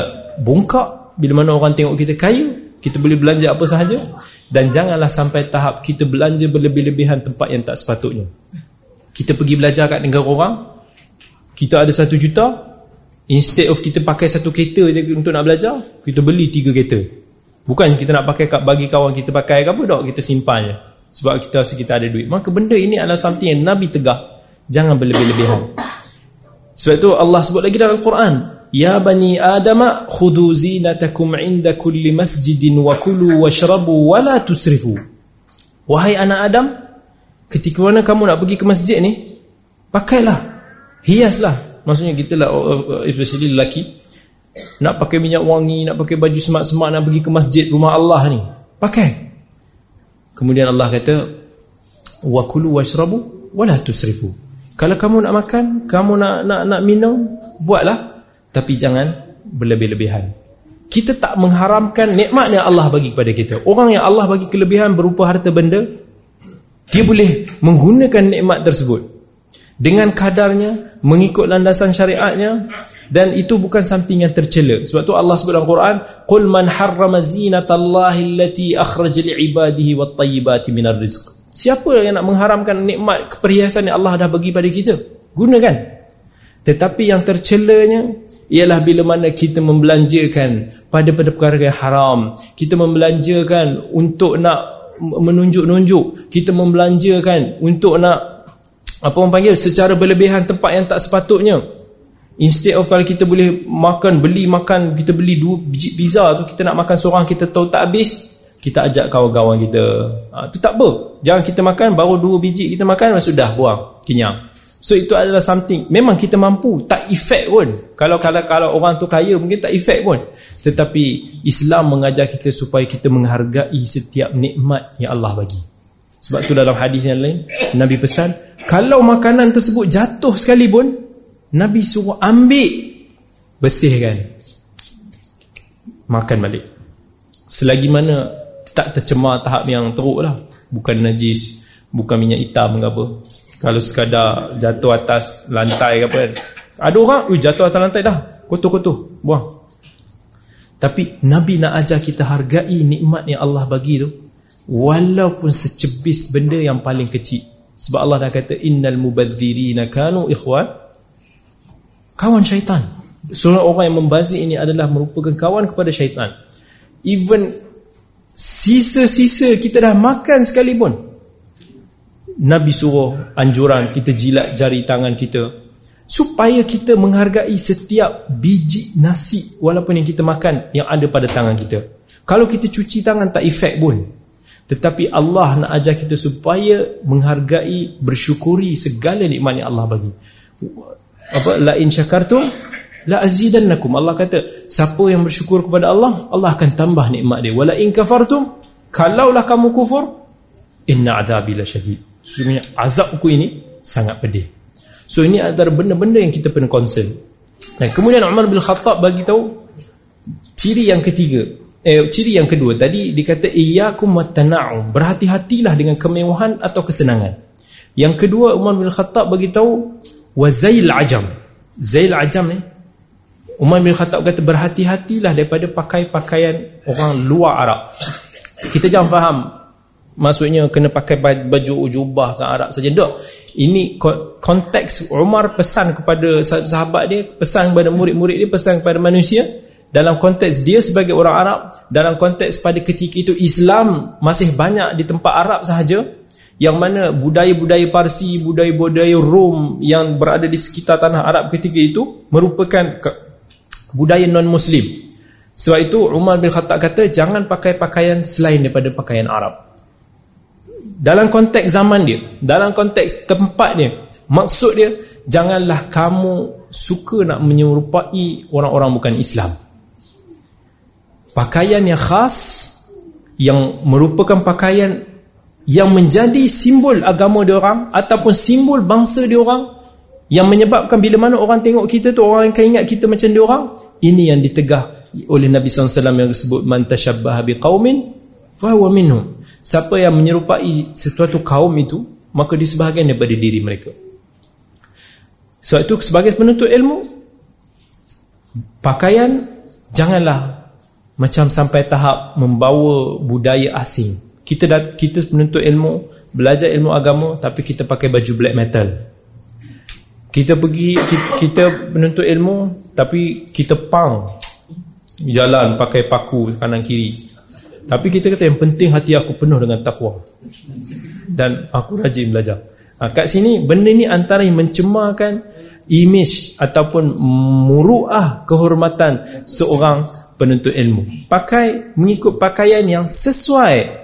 bongkak bila mana orang tengok kita kaya, kita boleh belanja apa sahaja dan janganlah sampai tahap kita belanja berlebih-lebihan tempat yang tak sepatutnya. Kita pergi belajar kat negara orang, kita ada satu juta, instead of kita pakai satu kereta je untuk nak belajar, kita beli tiga kereta. Bukan kita nak pakai bagi kawan kita pakai ke apa dok, kita simpan je. Sebab kita rasa kita ada duit. Maka benda ini adalah something yang Nabi tegah. Jangan berlebih-lebihan. Sebab itu Allah sebut lagi dalam Al-Quran Ya bani Adam khudu zinatakum inda kulli masjidin wa kulu washrabu wa la tusrifu Wahai anak Adam ketika mana kamu nak pergi ke masjid ni pakailah hiaslah maksudnya kita lah oh, oh, oh, especially lelaki nak pakai minyak wangi nak pakai baju semak-semak nak pergi ke masjid rumah Allah ni pakai kemudian Allah kata wa kulu washrabu wa la tusrifu kalau kamu nak makan, kamu nak nak nak minum, buatlah. Tapi jangan berlebih-lebihan. Kita tak mengharamkan nikmat yang Allah bagi kepada kita. Orang yang Allah bagi kelebihan berupa harta benda, dia boleh menggunakan nikmat tersebut dengan kadarnya, mengikut landasan syariatnya dan itu bukan something yang tercela. Sebab tu Allah sebut dalam Quran, "Qul man harrama zinatallahi allati akhraja li'ibadihi wat-tayyibati minar rizq." Siapa yang nak mengharamkan nikmat keperhiasan yang Allah dah bagi pada kita? Gunakan. Tetapi yang tercelanya ialah bila mana kita membelanjakan pada pada perkara yang haram. Kita membelanjakan untuk nak menunjuk-nunjuk. Kita membelanjakan untuk nak apa orang panggil? Secara berlebihan tempat yang tak sepatutnya. Instead of kalau kita boleh makan, beli makan, kita beli dua biji pizza tu, kita nak makan seorang kita tahu tak habis, kita ajak kawan-kawan kita. Ha, itu tak apa. Jangan kita makan baru dua biji kita makan sudah buang kenyang. So itu adalah something. Memang kita mampu tak efek pun. Kalau kalau kalau orang tu kaya mungkin tak efek pun. Tetapi Islam mengajar kita supaya kita menghargai setiap nikmat yang Allah bagi sebab tu dalam hadis yang lain Nabi pesan kalau makanan tersebut jatuh sekali pun Nabi suruh ambil bersihkan. Makan balik. Selagi mana tak tercemar tahap yang teruk lah. Bukan najis bukan minyak hitam ke apa. Kalau sekadar jatuh atas lantai ke apa kan. Ada orang ui, jatuh atas lantai dah kotor-kotor buang. Tapi Nabi nak ajar kita hargai nikmat yang Allah bagi tu walaupun secebis benda yang paling kecil. Sebab Allah dah kata innal mubadzirina kanu ikhwan. Kawan syaitan. Seorang orang yang membazir ini adalah merupakan kawan kepada syaitan. Even Sisa-sisa kita dah makan sekalipun. Nabi suruh anjuran kita jilat jari tangan kita Supaya kita menghargai setiap biji nasi Walaupun yang kita makan yang ada pada tangan kita. Kalau kita cuci tangan tak efek pun Tetapi Allah nak ajar kita supaya Menghargai, bersyukuri segala nikmat yang Allah bagi. Apa? La in syakartum la azidannakum. Allah kata siapa yang bersyukur kepada Allah Allah akan tambah nikmat dia. Wala in kafartum kalaulah kamu kufur inna adabi lasyadid sesungguhnya azabku ini sangat pedih. So ini antara benda-benda yang kita perlu concern. Dan kemudian Umar bin Khattab bagi tahu ciri yang ketiga eh, ciri yang kedua tadi dikata iyyakum wattana'u berhati-hatilah dengan kemewahan atau kesenangan. Yang kedua Umar bin Khattab bagi tahu wazail ajam. Zail ajam ni Umar bin Khattab kata berhati-hatilah daripada pakai pakaian orang luar Arab. Kita jangan faham. Maksudnya kena pakai baju jubah ke Arab saja. Tak ini konteks Umar pesan kepada sahabat dia pesan kepada murid-murid dia pesan kepada manusia dalam konteks dia sebagai orang Arab dalam konteks pada ketika itu Islam masih banyak di tempat Arab sahaja yang mana budaya-budaya Parsi budaya-budaya Rom yang berada di sekitar tanah Arab ketika itu merupakan budaya non-Muslim. Sebab itu Umar bin Khattab kata jangan pakai pakaian selain daripada pakaian Arab. Dalam konteks zaman dia dalam konteks tempat dia maksud dia janganlah kamu suka nak menyerupai orang-orang bukan Islam pakaian yang khas yang merupakan pakaian yang menjadi simbol agama dia orang ataupun simbol bangsa dia orang yang menyebabkan bila mana orang tengok kita tu orang akan ingat kita macam dia orang ini yang ditegah oleh Nabi SAW yang disebut man tashabbaha biqaumin fa huwa minhum. Siapa yang menyerupai sesuatu kaum itu Maka di sebahagian daripada diri mereka. Sebab itu sebagai penuntut ilmu Pakaian Janganlah Macam sampai tahap membawa budaya asing. Kita dah, kita penuntut ilmu Belajar ilmu agama Tapi kita pakai baju black metal. Kita pergi Kita, kita penuntut ilmu Tapi kita pang Jalan pakai paku kanan kiri. Tapi kita kata yang penting hati aku penuh dengan takwa. Dan aku rajin belajar. Ha, Kat sini benda ni antara yang mencemarkan Image ataupun muruah kehormatan seorang penuntut ilmu. Pakai mengikut pakaian yang sesuai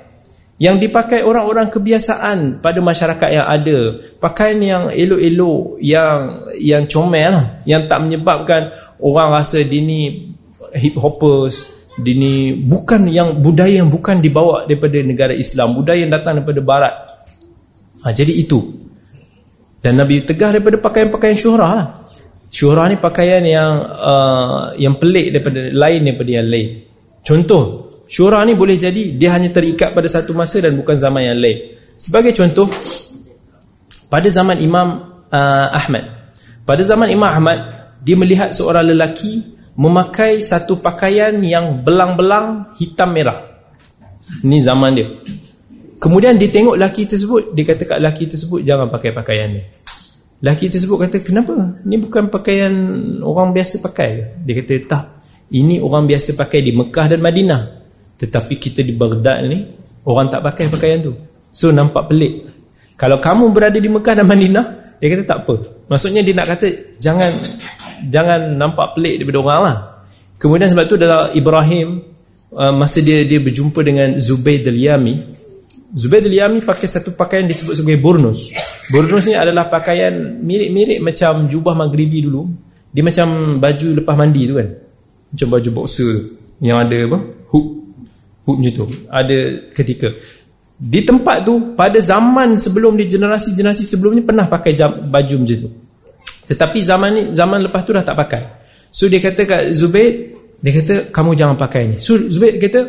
yang dipakai orang-orang kebiasaan pada masyarakat yang ada. Pakaian yang elok-elok yang yang comel lah yang tak menyebabkan orang rasa dia ni hip hoppers ini bukan yang budaya yang bukan dibawa daripada negara Islam budaya yang datang daripada barat. Ha, jadi itu. Dan Nabi tegah daripada pakaian-pakaian syuhrah lah. Syuhrah ni pakaian yang uh, yang pelik daripada lain daripada yang lain contoh syuhrah ni boleh jadi dia hanya terikat pada satu masa dan bukan zaman yang lain sebagai contoh pada zaman Imam uh, Ahmad pada zaman Imam Ahmad dia melihat seorang lelaki memakai satu pakaian yang belang-belang hitam merah. Ini zaman dia. Kemudian dia tengok lelaki tersebut, dia kata kat lelaki tersebut jangan pakai pakaian ni. Lelaki tersebut kata, "Kenapa? Ini bukan pakaian orang biasa pakai." Dia kata, "Tak. Ini orang biasa pakai di Mekah dan Madinah. Tetapi kita di Baghdad ni orang tak pakai pakaian tu." So nampak pelik. Kalau kamu berada di Mekah dan Madinah, dia kata tak apa. Maksudnya dia nak kata jangan jangan nampak pelik daripada orang lah. Kemudian sebab tu dalam Ibrahim uh, masa dia dia berjumpa dengan Zubayd al-Yami, Zubayd al-Yami pakai satu pakaian disebut sebagai burnus. Burnus ni adalah pakaian mirip-mirip macam jubah maghribi dulu. Dia macam baju lepas mandi tu kan. Macam baju boxer yang ada apa? Hook. Hook macam tu. Ada ketika di tempat tu pada zaman sebelum di generasi-generasi sebelumnya pernah pakai baju macam tu. Tetapi zaman ni zaman lepas tu dah tak pakai. So dia kata kat Zubaid, dia kata kamu jangan pakai ni. So Zubaid kata,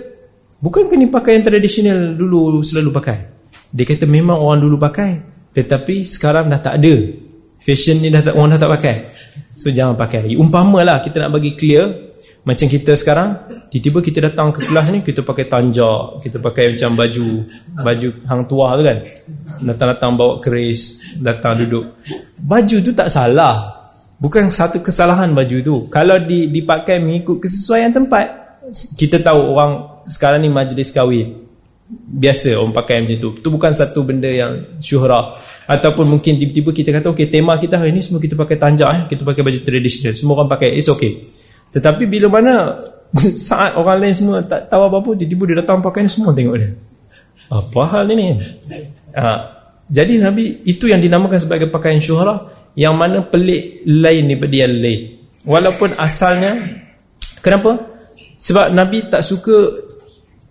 bukan ke ni pakaian tradisional dulu selalu pakai? Dia kata memang orang dulu pakai, tetapi sekarang dah tak ada. Fashion ni dah tak orang dah tak pakai. So jangan pakai lagi. Umpamalah kita nak bagi clear macam kita sekarang, tiba-tiba kita datang ke kelas ni kita pakai tanjak, kita pakai macam baju baju hang tua tu kan. Datang-datang bawa keris, datang duduk. Baju tu tak salah. Bukan satu kesalahan baju tu. Kalau di, dipakai mengikut kesesuaian tempat, kita tahu orang sekarang ni majlis kahwin. Biasa orang pakai macam tu. Tu bukan satu benda yang syuhrah. Ataupun mungkin tiba-tiba kita kata, okay tema kita hari ni semua kita pakai tanjak. Eh? Kita pakai baju tradisional. Semua orang pakai, it's okay. Tetapi bila mana saat orang lain semua tak tahu apa-apa, tiba-tiba dia datang pakai ni semua tengok dia. Apa hal ni? Ha, jadi Nabi itu yang dinamakan sebagai pakaian syuhra yang mana pelik lain daripada yang lain. Walaupun asalnya kenapa? Sebab Nabi tak suka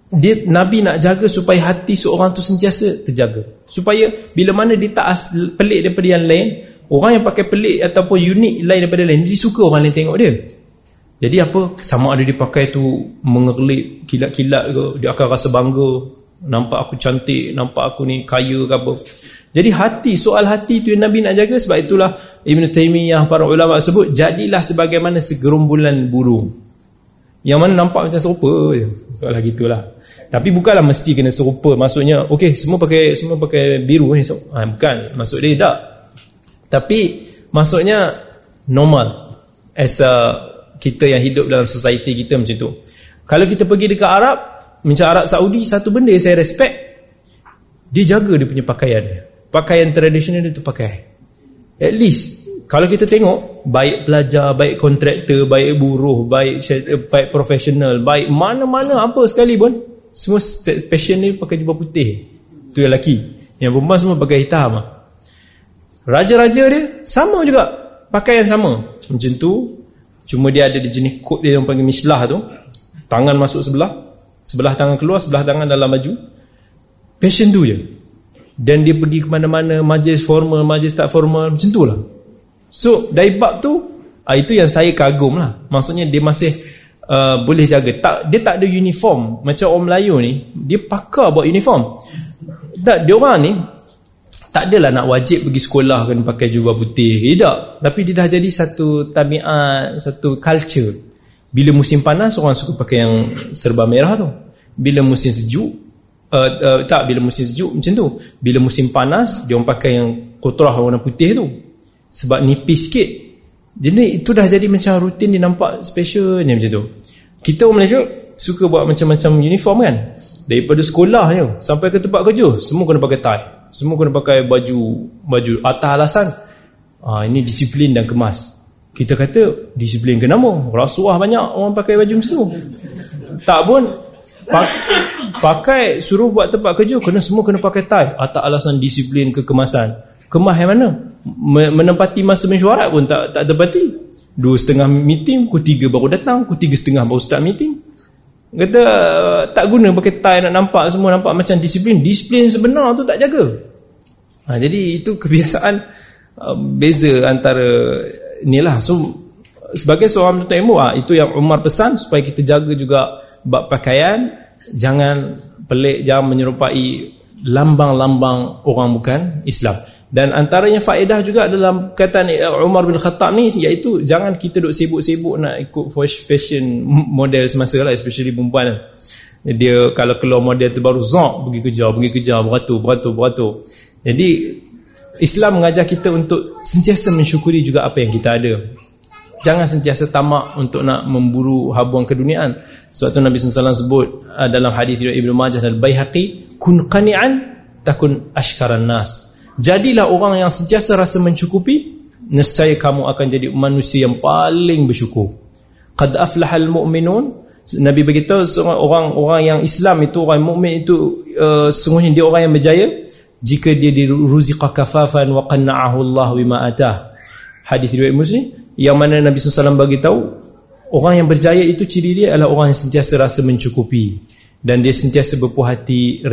dia Nabi nak jaga supaya hati seorang tu sentiasa terjaga. Supaya bila mana dia tak pelik daripada yang lain, orang yang pakai pelik ataupun unik lain daripada lain, dia suka orang lain tengok dia. Jadi apa sama ada dia pakai tu mengerlip kilat-kilat ke dia akan rasa bangga nampak aku cantik nampak aku ni kaya ke apa. Jadi hati soal hati tu yang Nabi nak jaga sebab itulah Ibn Taymiyah para ulama sebut jadilah sebagaimana segerumbulan burung. Yang mana nampak macam serupa je. Soalah gitulah. Tapi bukanlah mesti kena serupa. Maksudnya okey semua pakai semua pakai biru ni. Ha, bukan maksud dia tak. Tapi maksudnya normal as a kita yang hidup dalam society kita macam tu. Kalau kita pergi dekat Arab, macam Arab Saudi, satu benda yang saya respect, dia jaga dia punya pakaian. Pakaian tradisional dia pakai. At least, kalau kita tengok, baik pelajar, baik kontraktor, baik buruh, baik, baik profesional, baik mana-mana apa sekali pun, semua passion ni pakai jubah putih. Tu yang lelaki. Yang perempuan semua pakai hitam. Raja-raja dia, sama juga. Pakaian sama. Macam tu, Cuma dia ada di jenis kod dia yang panggil mislah tu. Tangan masuk sebelah. Sebelah tangan keluar, sebelah tangan dalam baju. Passion tu je. Dan dia pergi ke mana-mana, majlis formal, majlis tak formal, macam tu lah. So, dari bab tu, ah, itu yang saya kagum lah. Maksudnya dia masih uh, boleh jaga. Tak, dia tak ada uniform. Macam orang Melayu ni, dia pakar buat uniform. Tak, dia orang ni, tak adalah nak wajib pergi sekolah kena pakai jubah putih tidak tapi dia dah jadi satu tabiat satu culture bila musim panas orang suka pakai yang serba merah tu bila musim sejuk uh, uh, tak bila musim sejuk macam tu bila musim panas dia orang pakai yang kotorah warna putih tu sebab nipis sikit. Jadi itu dah jadi macam rutin dia nampak special ni macam tu. Kita orang Malaysia suka buat macam-macam uniform kan? Daripada sekolah je sampai ke tempat kerja semua kena pakai tie. Semua kena pakai baju baju atas alasan. Ha, ini disiplin dan kemas. Kita kata disiplin kenapa rasuah banyak orang pakai baju macam tu. Tak pun pak, pakai suruh buat tempat kerja kena semua kena pakai tie. Atas alasan disiplin kekemasan kemas yang mana menempati masa mesyuarat pun tak tak tepati dua setengah meeting pukul tiga baru datang pukul tiga setengah baru start meeting Kata tak guna pakai tie nak nampak semua nampak macam disiplin. Disiplin sebenar tu tak jaga. Ha, jadi itu kebiasaan uh, beza antara inilah. So sebagai seorang penuntut ilmu ha, itu yang Umar pesan supaya kita jaga juga bab pakaian jangan pelik jangan menyerupai lambang-lambang orang bukan Islam. Dan antaranya faedah juga dalam kata Umar bin Khattab ni iaitu jangan kita duk sibuk-sibuk nak ikut fashion model semasa lah especially perempuan lah. Dia kalau keluar model tu baru zok pergi kerja, pergi kerja, beratur, beratur, beratur. Jadi Islam mengajar kita untuk sentiasa mensyukuri juga apa yang kita ada. Jangan sentiasa tamak untuk nak memburu habuan keduniaan. Sebab tu Nabi SAW sebut uh, dalam hadis Ibn Majah dan Bayhaqi, kun qani'an takun ashkaran nas. Jadilah orang yang sentiasa rasa mencukupi Nescaya kamu akan jadi manusia yang paling bersyukur. Qad aflahal mu'minun. Nabi beritahu orang-orang yang Islam itu Orang mukmin itu uh, Sungguhnya dia orang yang berjaya. Jika dia diruziqa kafafan Wa qanna'ahu Allah bima atah. Hadis riwayat muslim Yang mana Nabi SAW beritahu Orang yang berjaya itu ciri dia adalah orang yang sentiasa rasa mencukupi. Dan dia sentiasa berpuas hati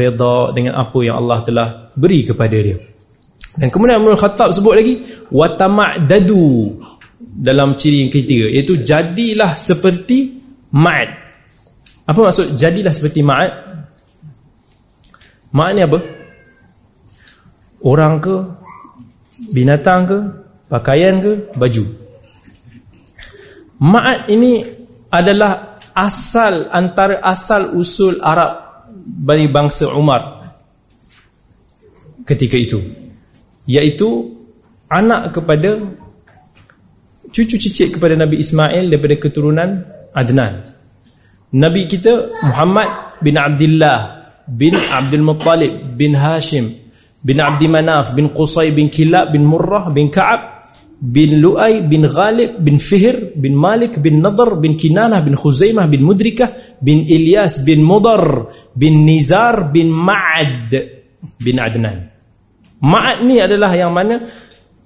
dengan apa yang Allah telah beri kepada dia dan kemudian Umar Khattab sebut lagi watama'dadu dalam ciri yang ketiga iaitu jadilah seperti ma'ad. Apa maksud jadilah seperti ma'ad? Ma'ad ni apa? Orang ke? Binatang ke? Pakaian ke? Baju. Ma'ad ini adalah asal antara asal usul Arab bagi bangsa Umar ketika itu iaitu anak kepada cucu cicit kepada Nabi Ismail daripada keturunan Adnan. Nabi kita Muhammad bin Abdullah bin Abdul Muttalib bin Hashim bin Abdi Manaf bin Qusay bin Kilab bin Murrah bin Ka'ab bin Lu'ay bin Ghalib bin Fihr bin Malik bin Nadar bin Kinanah bin Khuzaimah bin Mudrikah bin Ilyas bin Mudar bin Nizar bin Ma'ad bin Adnan. Ma'ad ni adalah yang mana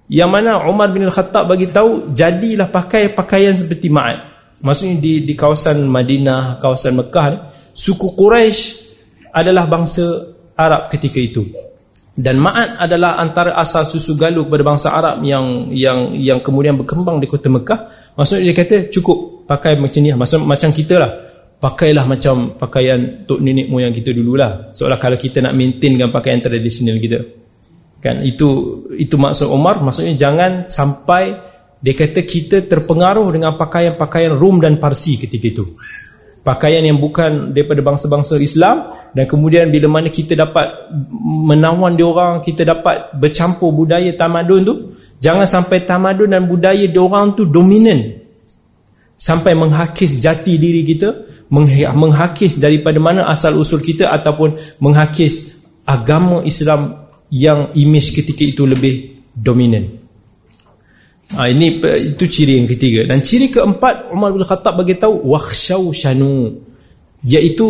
yang mana Umar bin Al-Khattab bagi tahu jadilah pakai pakaian seperti Ma'ad. Maksudnya di di kawasan Madinah, kawasan Mekah ni, suku Quraisy adalah bangsa Arab ketika itu. Dan Ma'ad adalah antara asal susu galuh kepada bangsa Arab yang yang yang kemudian berkembang di kota Mekah. Maksudnya dia kata cukup pakai macam ni Maksud, macam kita lah pakailah macam pakaian tok nenek moyang kita dululah seolah kalau kita nak maintainkan pakaian tradisional kita kan? Itu itu maksud Omar. Maksudnya jangan sampai dia kata kita terpengaruh dengan pakaian-pakaian Rum dan Parsi ketika itu. Pakaian yang bukan daripada bangsa-bangsa Islam. Dan kemudian bila mana kita dapat menawan diorang kita dapat bercampur budaya tamadun tu jangan sampai tamadun dan budaya diorang tu dominan. Sampai menghakis jati diri kita menghakis daripada mana asal usul kita ataupun menghakis agama Islam yang imej ketika itu lebih dominan. Ha, ini itu ciri yang ketiga. Dan ciri keempat Umar bin Khattab bagi tahu wakhshaw shanu iaitu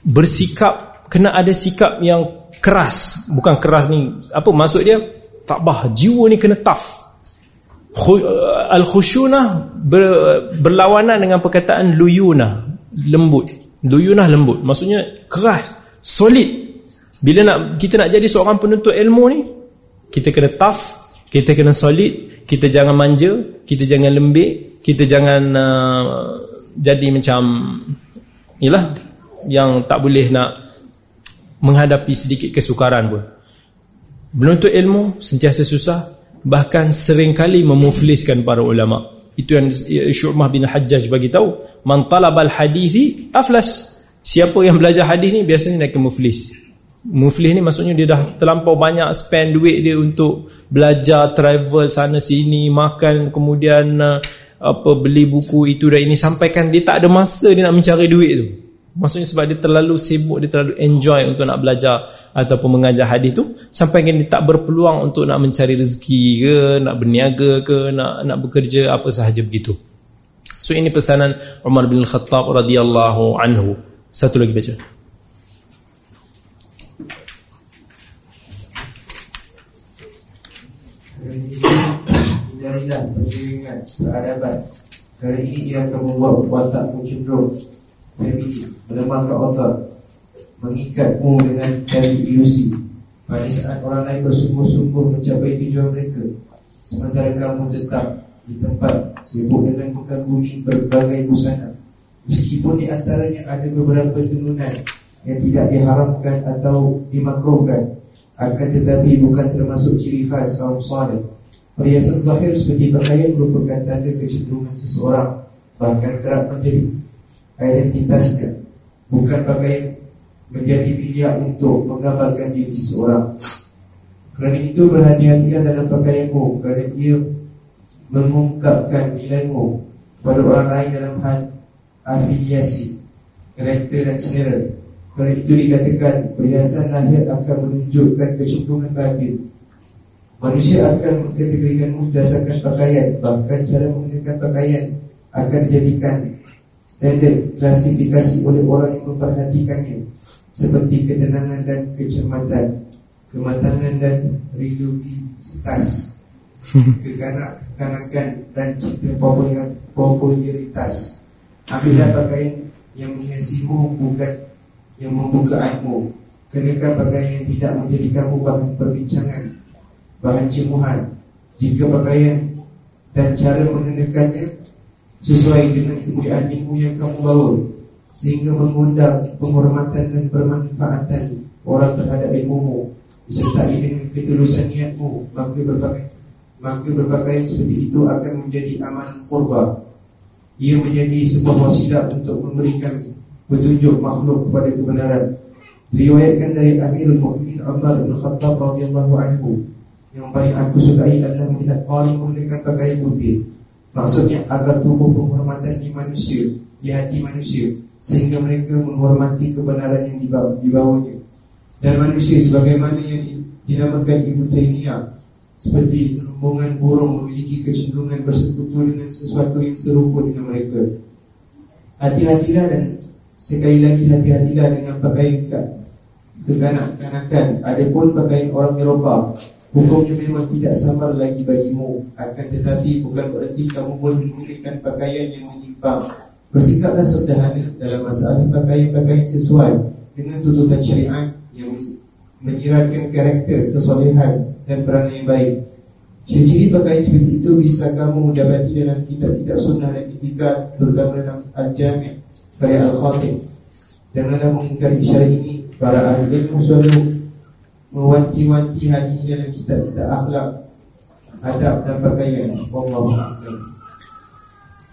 bersikap kena ada sikap yang keras. Bukan keras ni apa maksud dia? Tabah jiwa ni kena tough. Al khushunah ber, berlawanan dengan perkataan luyuna lembut. Luyunah lembut. Maksudnya keras solid bila nak kita nak jadi seorang penuntut ilmu ni kita kena tough kita kena solid kita jangan manja kita jangan lembik kita jangan uh, jadi macam yalah yang tak boleh nak menghadapi sedikit kesukaran pun. Penuntut ilmu sentiasa susah bahkan seringkali memufliskan para ulama' itu yang Syu'mah bin Hajjaj bagi tahu. Man talabal hadithi aflas siapa yang belajar hadis ni biasanya nak ke muflis muflis ni maksudnya dia dah terlampau banyak spend duit dia untuk belajar travel sana sini makan kemudian uh, apa beli buku itu dan ini sampaikan dia tak ada masa dia nak mencari duit tu Maksudnya sebab dia terlalu sibuk, dia terlalu enjoy untuk nak belajar ataupun mengajar hadis tu sampai dia tak berpeluang untuk nak mencari rezeki ke, nak berniaga ke, nak nak bekerja apa sahaja begitu. So ini pesanan Umar bin Khattab radhiyallahu anhu. Satu lagi baca. Inilah penjaringan peradaban. Kali ini ia akan membuat watakmu cenderung Feminin melemahkan otak mengikatmu dengan tali ilusi. Pada saat orang lain bersungguh-sungguh mencapai tujuan mereka sementara kamu tetap di tempat sibuk dengan mengagumi berbagai busana. Meskipun di antaranya ada beberapa tenunan yang tidak diharamkan atau dimakruhkan akan tetapi bukan termasuk ciri khas kaum salih perhiasan zahir seperti pakaian merupakan tanda kecenderungan seseorang bahkan kerap menjadi identitasnya bukan pakai menjadi pilihan untuk menggambarkan diri seseorang. Kerana itu berhati-hatilah dalam pakaianmu kerana ia mengungkapkan nilaimu kepada orang lain dalam hal afiliasi, karakter dan selera. Kerana itu dikatakan perhiasan lahir akan menunjukkan kecenderungan batin. Manusia akan mengkategorikanmu berdasarkan pakaian, bahkan cara menggunakan pakaian akan dijadikan standard klasifikasi oleh orang yang memperhatikannya seperti ketenangan dan kecermatan, kematangan dan religiositas, kekanak-kanakan dan cipta popularitas. Ambillah pakaian yang menghiasimu bukan yang membuka aibmu. Kenakan pakaian yang tidak menjadikanmu bahan perbincangan, bahan cemuhan. Jika pakaian dan cara mengenakannya sesuai dengan kemuliaan ilmu yang kamu bawa sehingga mengundang penghormatan dan bermanfaatan orang terhadap ilmumu disertai dengan ketulusan niatmu maka berbagai maka berbagai seperti itu akan menjadi amal kurba. Ia menjadi sebuah wasilah untuk memberikan petunjuk makhluk kepada kebenaran. Diriwayatkan dari Amirul Mukminin Umar bin Khattab radhiyallahu anhu yang paling aku sukai adalah melihat orang menggunakan pakaian putih. Maksudnya agar tubuh penghormatan di manusia Di hati manusia Sehingga mereka menghormati kebenaran yang dibawanya. Dan manusia sebagaimana yang dinamakan Ibu Taymiyah Seperti rombongan burung memiliki kecenderungan bersekutu dengan sesuatu yang serupa dengan mereka. Hati-hatilah dan sekali lagi hati-hatilah dengan pakaian kekanak-kanakan Adapun pakaian orang Eropah Hukumnya memang tidak samar lagi bagimu. Akan tetapi bukan berarti kamu boleh menggunakan pakaian yang menyimpang. Bersikaplah sederhana dalam masalah pakaian-pakaian sesuai Dengan tuntutan syariat yang menyiratkan karakter, kesolehan dan perangai yang baik. Ciri-ciri pakaian seperti itu bisa kamu dapati dalam kitab-kitab sunnah dan etika terutama dalam Al-Jami' karya Al-Khatib. Janganlah mengingkari syarat ini para ahli ilmu mewanti-wanti hal ini dalam kitab-kitab akhlak adab dan pakaian. Allah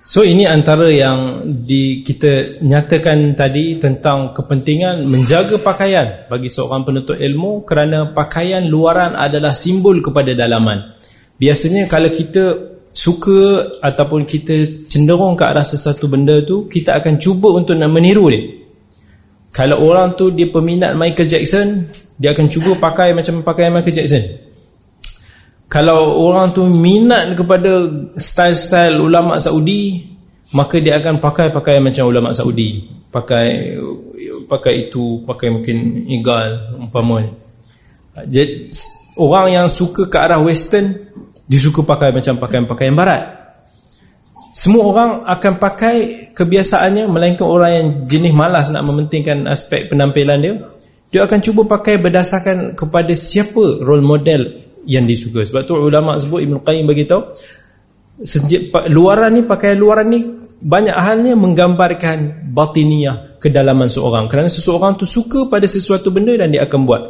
So ini antara yang di, kita nyatakan tadi tentang kepentingan menjaga pakaian bagi seorang penuntut ilmu kerana pakaian luaran adalah simbol kepada dalaman. Biasanya kalau kita suka ataupun kita cenderung ke arah sesuatu benda tu, kita akan cuba untuk nak meniru dia. Kalau orang tu dia peminat Michael Jackson, dia akan cuba pakai macam pakaian Michael Jackson. Kalau orang tu minat kepada style-style ulama Saudi, maka dia akan pakai pakaian macam ulama Saudi. Pakai pakai itu, pakai mungkin igal umpamanya. Jadi orang yang suka ke arah western, dia suka pakai macam pakaian-pakaian barat. Semua orang akan pakai kebiasaannya melainkan orang yang jenis malas nak mementingkan aspek penampilan dia, dia akan cuba pakai berdasarkan kepada siapa role model yang disuka sebab tu ulama sebut Ibn Qayyim bagi tahu luaran ni pakai luaran ni banyak halnya menggambarkan batiniah kedalaman seorang. Kerana seseorang tu suka pada sesuatu benda dan dia akan buat.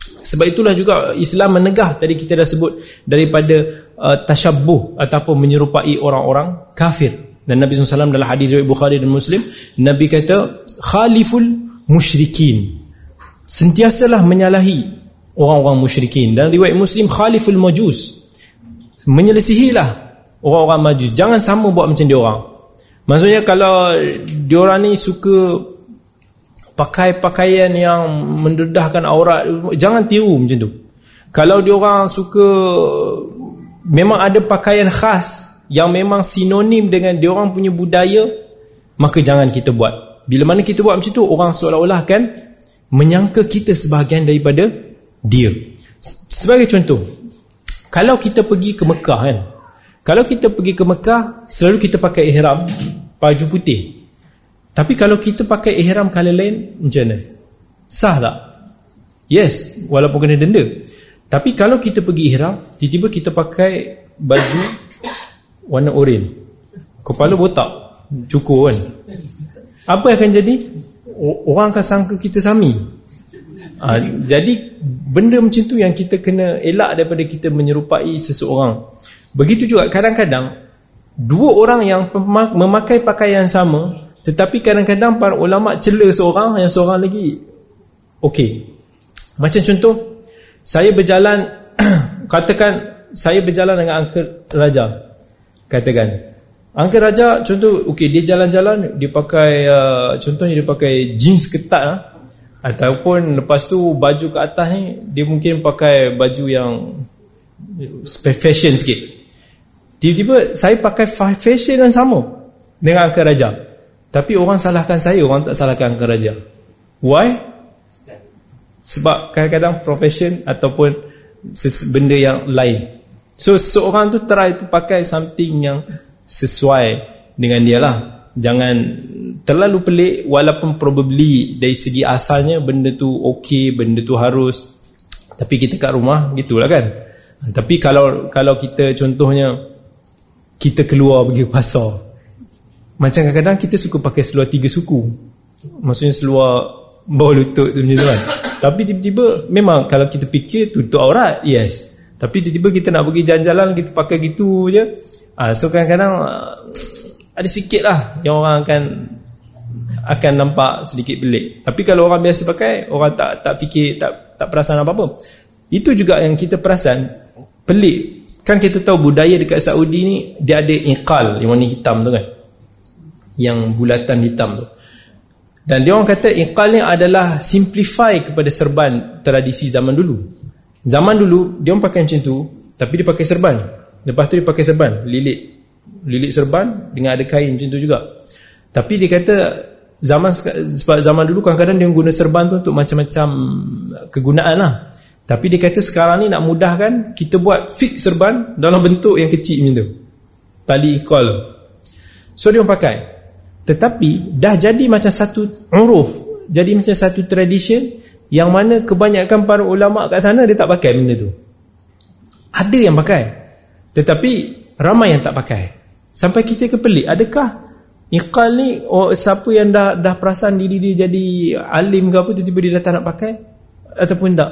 Sebab itulah juga Islam menegah tadi kita dah sebut daripada uh, tashabbuh ataupun menyerupai orang-orang kafir. Dan Nabi SAW dalam hadis riwayat Bukhari dan Muslim Nabi kata khaliful musyrikin sentiasalah menyalahi orang-orang musyrikin. Dan riwayat muslim khaliful majus. Menyelesihilah orang-orang majus. Jangan sama buat macam dia orang. Maksudnya kalau dia orang ni suka pakai pakaian yang mendedahkan aurat jangan tiru macam tu. Kalau dia orang suka memang ada pakaian khas yang memang sinonim dengan dia orang punya budaya maka jangan kita buat. Bila mana kita buat macam tu orang seolah-olah kan menyangka kita sebahagian daripada dia. Sebagai contoh kalau kita pergi ke Mekah kan kalau kita pergi ke Mekah selalu kita pakai ihram baju putih. Tapi kalau kita pakai ihram kala lain macam mana? Sah tak? Yes walaupun kena denda. Tapi kalau kita pergi ihram tiba-tiba kita pakai baju warna oranye kepala botak cukur kan. Apa yang akan jadi orang akan sangka kita sami. Ha, jadi benda macam tu yang kita kena elak daripada kita menyerupai seseorang. Begitu juga kadang-kadang dua orang yang memakai pakaian sama tetapi kadang-kadang para ulama cela seorang yang seorang lagi. Okey. Macam contoh saya berjalan katakan saya berjalan dengan Uncle Raja. Katakan Uncle Raja contoh okey dia jalan-jalan dia pakai uh, contohnya dia pakai jeans ketat uh, Ataupun lepas tu baju ke atas ni Dia mungkin pakai baju yang Fashion sikit. Tiba-tiba saya pakai fashion yang sama Dengan Angka Raja. Tapi orang salahkan saya Orang tak salahkan Angka Raja. Why? Sebab kadang-kadang profession Ataupun benda yang lain. So seorang tu try tu pakai something yang Sesuai dengan dia lah. Jangan terlalu pelik walaupun probably dari segi asalnya benda tu okey benda tu harus. Tapi kita kat rumah gitulah kan. Tapi kalau kalau kita contohnya kita keluar pergi pasar macam kadang-kadang kita suka pakai seluar tiga suku. Maksudnya seluar bawah lutut tu macam kan. Tapi tiba-tiba memang kalau kita fikir tutup aurat yes. Tapi tiba-tiba kita nak pergi jalan-jalan kita pakai gitu je ha, so kadang-kadang ada sikit lah yang orang akan akan nampak sedikit pelik. Tapi kalau orang biasa pakai, orang tak tak fikir, tak tak perasan apa-apa. Itu juga yang kita perasan pelik. Kan kita tahu budaya dekat Saudi ni dia ada iqal yang warna hitam tu kan. Yang bulatan hitam tu. Dan dia orang kata iqal ni adalah simplify kepada serban tradisi zaman dulu. Zaman dulu dia orang pakai macam tu, tapi dia pakai serban. Lepas tu dia pakai serban, lilit. Lilit serban dengan ada kain macam tu juga. Tapi dia kata zaman sebab zaman dulu kadang-kadang dia guna serban tu untuk macam-macam kegunaan lah. Tapi dia kata sekarang ni nak mudahkan kita buat fit serban dalam bentuk yang kecil macam tu. Tali call. So dia pakai. Tetapi dah jadi macam satu uruf jadi macam satu tradition yang mana kebanyakan para ulama kat sana dia tak pakai benda tu. Ada yang pakai Tetapi ramai yang tak pakai. Sampai kita kepelik, adakah iqal ni oh, siapa yang dah dah perasan diri dia jadi alim ke apa tiba-tiba dia dah tak nak pakai ataupun tak.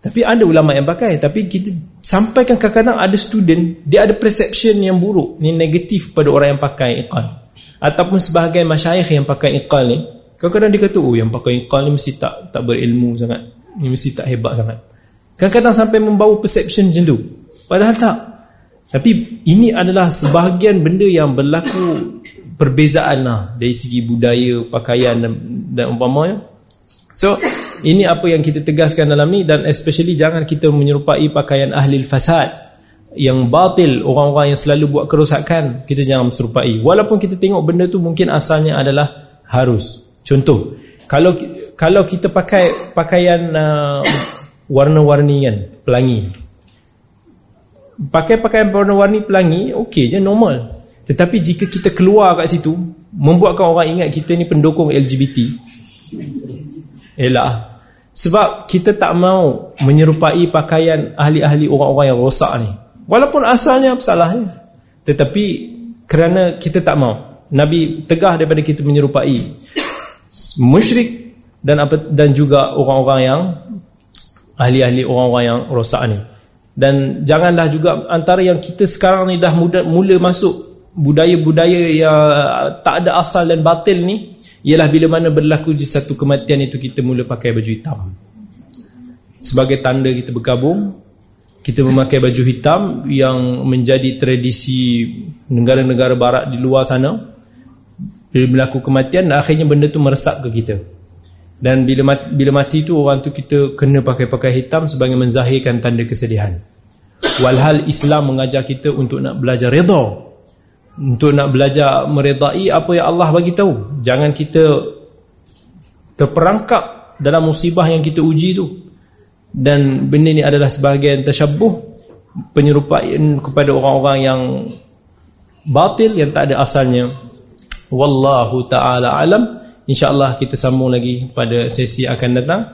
Tapi ada ulama yang pakai, tapi kita sampaikan kadang-kadang ada student dia ada perception yang buruk, ni negatif pada orang yang pakai iqal. Ataupun sebahagian masyayikh yang pakai iqal ni, kadang-kadang dia kata oh yang pakai iqal ni mesti tak tak berilmu sangat. Ni mesti tak hebat sangat. Kadang-kadang sampai membawa perception macam tu. Padahal tak. Tapi ini adalah sebahagian benda yang berlaku perbezaan lah dari segi budaya, pakaian dan, dan umpamanya. So, ini apa yang kita tegaskan dalam ni dan especially jangan kita menyerupai pakaian ahli fasad yang batil, orang-orang yang selalu buat kerosakan, kita jangan serupai. Walaupun kita tengok benda tu mungkin asalnya adalah harus. Contoh, kalau kalau kita pakai pakaian uh, warna-warni kan, pelangi pakai pakaian warna-warni pelangi okey je normal. Tetapi jika kita keluar kat situ membuatkan orang ingat kita ni pendukung LGBT elah sebab kita tak mau menyerupai pakaian ahli-ahli orang-orang yang rosak ni. Walaupun asalnya apa salahnya tetapi kerana kita tak mau. Nabi tegah daripada kita menyerupai musyrik dan apa dan juga orang-orang yang ahli-ahli orang-orang yang rosak ni dan janganlah juga antara yang kita sekarang ni dah mula, mula masuk budaya-budaya yang tak ada asal dan batil ni ialah bila mana berlaku di satu kematian itu kita mula pakai baju hitam. Sebagai tanda kita bergabung kita memakai baju hitam yang menjadi tradisi negara-negara barat di luar sana. Bila berlaku kematian akhirnya benda tu meresap ke kita dan bila mati, bila mati tu orang tu kita kena pakai pakai hitam sebagai menzahirkan tanda kesedihan. Walhal Islam mengajar kita untuk nak belajar redha untuk nak belajar meredai apa yang Allah bagi tahu. Jangan kita terperangkap dalam musibah yang kita uji tu. Dan benda ni adalah sebahagian tersyabuh penyerupaan kepada orang-orang yang batil yang tak ada asalnya. Wallahu taala alam InsyaAllah kita sambung lagi pada sesi akan datang.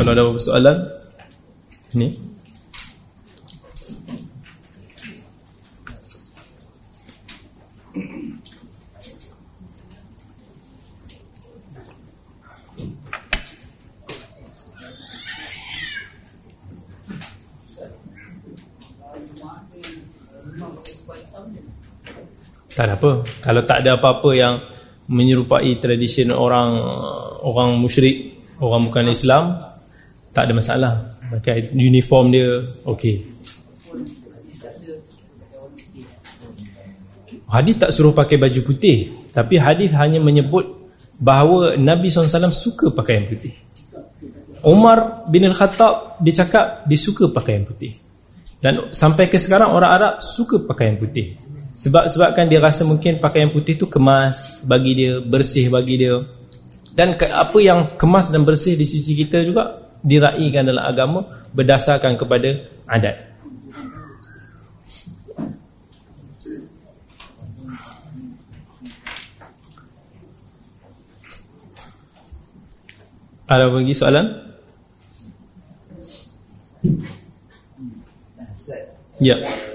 Kalau ada apa soalan? Ini. Tak ada apa. Kalau tak ada apa-apa yang menyerupai tradisi orang orang musyrik, orang bukan Islam, tak ada masalah. Pakai uniform dia, okey. Hadis tak suruh pakai baju putih, tapi hadis hanya menyebut bahawa Nabi SAW suka pakaian putih. Umar bin Al-Khattab dia cakap dia suka pakaian putih. Dan sampai ke sekarang orang Arab suka pakaian putih. Sebab sebabkan dia rasa mungkin pakaian putih tu kemas bagi dia, bersih bagi dia. Dan ke, apa yang kemas dan bersih di sisi kita juga diraikan dalam agama berdasarkan kepada adat. Ada lagi soalan? Ya. Yeah.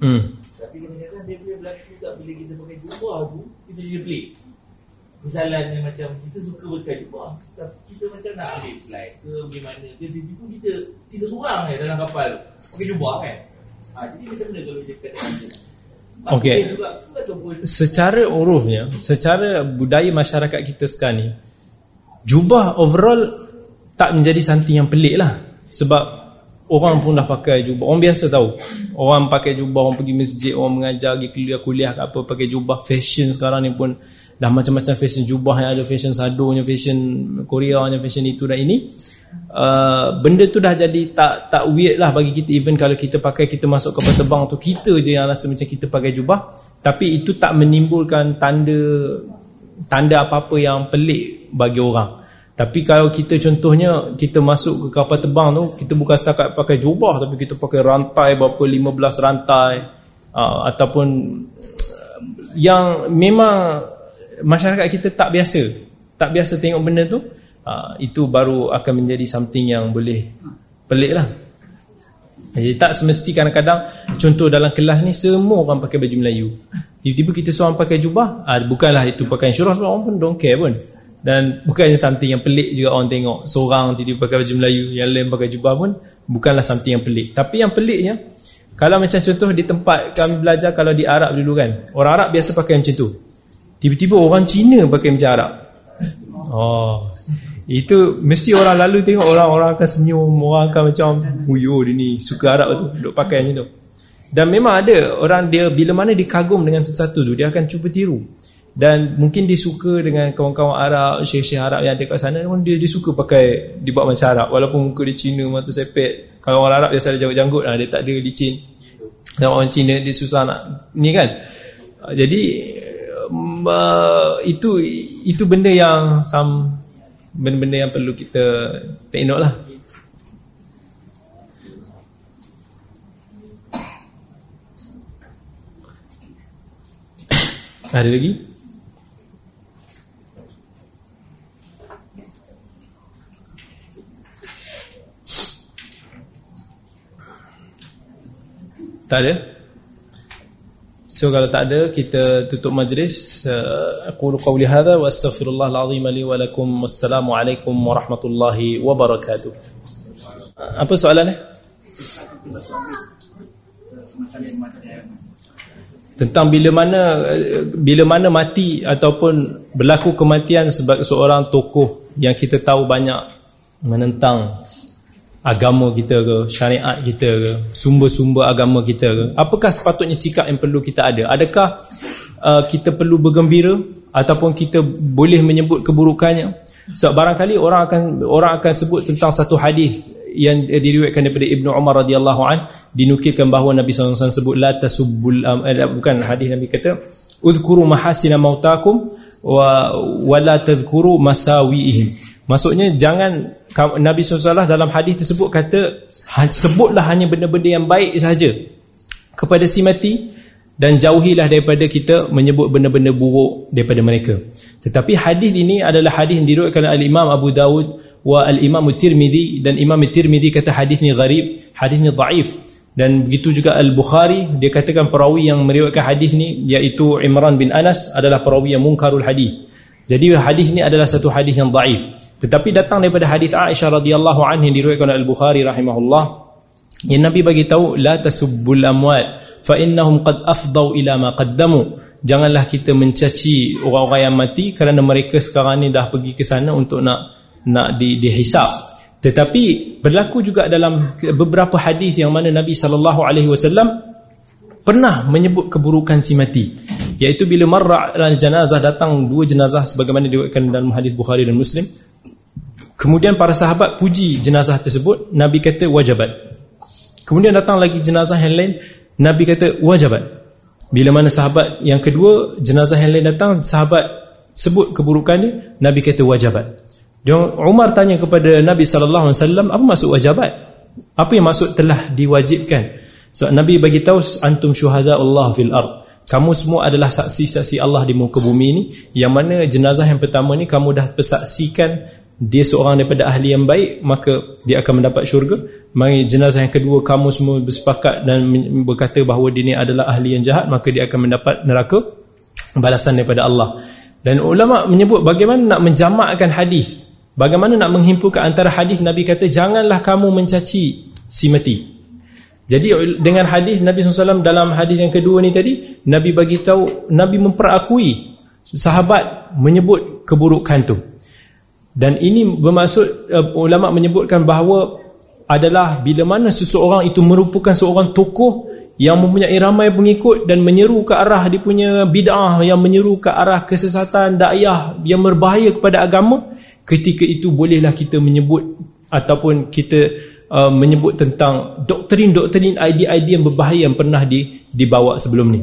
Hmm. Tapi kadang-kadang dia boleh berlaku juga bila kita pakai jubah tu, kita jadi pelik. Misalnya macam kita suka pakai jubah, tapi kita macam nak ambil flight ke pergi mana ke, tiba-tiba kita kita seorang eh dalam kapal pakai jubah kan. Ha, jadi macam mana kalau dia kata Okey. Secara urufnya, secara budaya masyarakat kita sekarang ni, jubah overall tak menjadi something yang pelik lah. Sebab Orang pun dah pakai jubah. Orang biasa tahu. Orang pakai jubah Orang pergi masjid Orang mengajar Pergi kuliah-kuliah apa Pakai jubah. Fashion sekarang ni pun Dah macam-macam fashion. Jubah yang ada Fashion sadonya Fashion Korea nya Fashion itu dan ini. Uh, Benda tu dah jadi Tak tak weird lah bagi kita. Even kalau kita pakai Kita masuk kapal terbang tu Kita je yang rasa macam kita pakai jubah. Tapi itu tak menimbulkan tanda Tanda apa-apa yang pelik Bagi orang tapi kalau kita contohnya kita masuk ke kapal terbang tu, kita bukan setakat pakai jubah tapi kita pakai rantai berapa 15 rantai uh, ataupun yang memang masyarakat kita tak biasa tak biasa tengok benda tu uh, itu baru akan menjadi something yang boleh pelik lah. Jadi tak semesti kadang-kadang contoh dalam kelas ni semua orang pakai baju Melayu. Tiba-tiba kita seorang pakai jubah uh, bukanlah itu pakai sebab orang pun don't care pun dan bukannya something yang pelik juga orang tengok. Seorang tiba-tiba pakai baju Melayu yang lain pakai jubah pun bukanlah something yang pelik. Tapi yang peliknya kalau macam contoh di tempat kami belajar kalau di Arab dulu kan orang Arab biasa pakai macam tu. Tiba-tiba orang Cina pakai macam Arab. Oh. Itu mesti orang lalu tengok orang-orang akan senyum orang akan macam huyo dia ni suka Arab tu duk pakai macam tu. Dan memang ada orang dia bila mana dikagum dengan sesuatu tu dia akan cuba tiru dan mungkin dia suka dengan kawan-kawan Arab syekh-syekh Arab yang ada kat sana. Pun dia, dia suka pakai dibuat macam Arab. Walaupun muka dia Cina mata sepet. Kalau orang Arab biasa ada janggut-janggut lah, dia tak ada licin. Dan orang Cina dia susah nak ni kan? Jadi uh, itu itu benda yang some benda-benda yang perlu kita tengok lah. Ada lagi? Tak ada? So kalau tak ada kita tutup majlis. Uh, aku qauli hadza wa astaghfirullahal azim li wa lakum wassalamu alaikum warahmatullahi wabarakatuh. Apa soalan? Tentang bila mana bila mana mati ataupun berlaku kematian sebagai seorang tokoh yang kita tahu banyak menentang agama kita ke, syariat kita ke, sumber-sumber agama kita ke. Apakah sepatutnya sikap yang perlu kita ada? Adakah uh, kita perlu bergembira ataupun kita boleh menyebut keburukannya? Sebab so, barangkali orang akan orang akan sebut tentang satu hadis yang diriwayatkan daripada Ibnu Umar radhiyallahu an dinukilkan bahawa Nabi SAW sebut la tasubbul eh, bukan hadis Nabi kata udhkuru mahasina mautakum wa wala tadhkuru masawiihim maksudnya jangan Nabi SAW dalam hadis tersebut kata ha, sebutlah hanya benda-benda yang baik saja kepada si mati dan jauhilah daripada kita menyebut benda-benda buruk daripada mereka. Tetapi hadis ini adalah hadis yang diriwayatkan oleh Imam Abu Dawud wa al-Imam Tirmizi dan Imam Tirmizi kata hadis ini gharib, hadis ini dhaif dan begitu juga Al-Bukhari dia katakan perawi yang meriwayatkan hadis ni iaitu Imran bin Anas adalah perawi yang munkarul hadis. Jadi hadis ini adalah satu hadis yang dhaif. Tetapi datang daripada hadis Aisyah radhiyallahu anha yang diriwayatkan Al-Bukhari rahimahullah yang Nabi bagi tahu la tasubbul amwat fa innahum qad afdau ila ma qaddamu. Janganlah kita mencaci orang-orang yang mati kerana mereka sekarang ni dah pergi ke sana untuk nak nak di, dihisap. Tetapi berlaku juga dalam beberapa hadis yang mana Nabi wasallam pernah menyebut keburukan si mati iaitu bila marra al-janazah datang dua jenazah sebagaimana diriwayatkan dalam hadis Bukhari dan Muslim Kemudian para sahabat puji jenazah tersebut, Nabi kata wajabat. Kemudian datang lagi jenazah yang lain, Nabi kata wajabat. Bila mana sahabat yang kedua, jenazah yang lain datang, sahabat sebut keburukannya, Nabi kata wajabat. Dan Umar tanya kepada Nabi sallallahu alaihi wasallam, apa maksud wajabat? Apa yang maksud telah diwajibkan? Sebab so, Nabi bagi tahu antum syuhada Allah fil ard. Kamu semua adalah saksi-saksi Allah di muka bumi ini Yang mana jenazah yang pertama ni Kamu dah persaksikan dia seorang daripada ahli yang baik maka dia akan mendapat syurga. Mari jenazah yang kedua kamu semua bersepakat dan berkata bahawa dia ni adalah ahli yang jahat maka dia akan mendapat neraka balasan daripada Allah. Dan ulama menyebut bagaimana nak menjamakkan hadis. Bagaimana nak menghimpunkan antara hadis Nabi kata janganlah kamu mencaci si mati jadi dengan hadis Nabi SAW dalam hadis yang kedua ni tadi Nabi bagi tahu Nabi memperakui sahabat menyebut keburukan tu. Dan ini bermaksud uh, ulama menyebutkan bahawa adalah bila mana seseorang itu merupakan seorang tokoh yang mempunyai ramai pengikut dan menyeru ke arah dia punya bid'ah yang menyeru ke arah kesesatan dakwah yang berbahaya kepada agama ketika itu bolehlah kita menyebut ataupun kita uh, menyebut tentang doktrin-doktrin idea-idea yang berbahaya yang pernah di, dibawa sebelum ni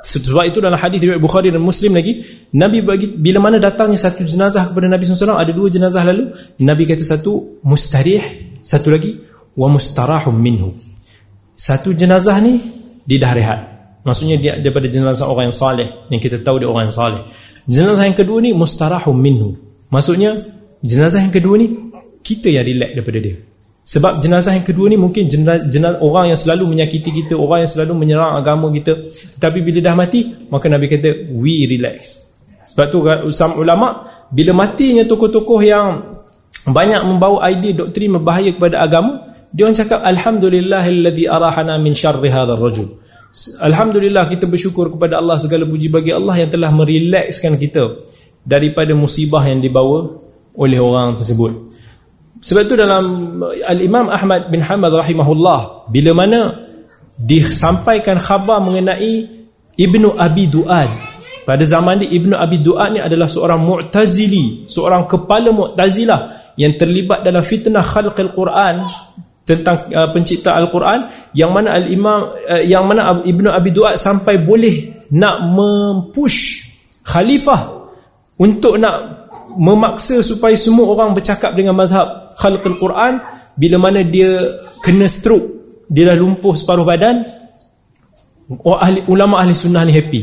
sebab itu dalam hadis riwayat Bukhari dan Muslim lagi, Nabi bagi bila mana datangnya satu jenazah kepada Nabi SAW, ada dua jenazah lalu, Nabi kata satu mustarih, satu lagi wa mustarahum minhu. Satu jenazah ni dia dah rehat. maksudnya dia daripada jenazah orang yang saleh yang kita tahu dia orang yang saleh jenazah yang kedua ni mustarahum minhu maksudnya jenazah yang kedua ni kita yang relax daripada dia sebab jenazah yang kedua ni mungkin jenazah, jenazah orang yang selalu menyakiti kita orang yang selalu menyerang agama kita. Tetapi bila dah mati maka Nabi kata we relax. Sebab tu usam ulama bila matinya tokoh-tokoh yang banyak membawa idea doktrin membahaya kepada agama dia orang cakap alhamdulillahilladzi arahana min syarri hadzal rajul. Alhamdulillah kita bersyukur kepada Allah segala puji bagi Allah yang telah merilekskan kita daripada musibah yang dibawa oleh orang tersebut sebab itu dalam al-Imam Ahmad bin Hamad rahimahullah bila mana disampaikan khabar mengenai Ibnu Abi Duad. Pada zaman ini Ibnu Abi Duad ni adalah seorang Mu'tazili seorang kepala Mu'tazilah yang terlibat dalam fitnah khalqil Quran tentang uh, pencipta Al-Quran yang mana al-Imam uh, yang mana Ibnu Abi Duat sampai boleh nak mempush khalifah untuk nak memaksa supaya semua orang bercakap dengan mazhab khalqul Quran bila mana dia kena stroke dia dah lumpuh separuh badan ahli, ulama ahli sunnah ni happy.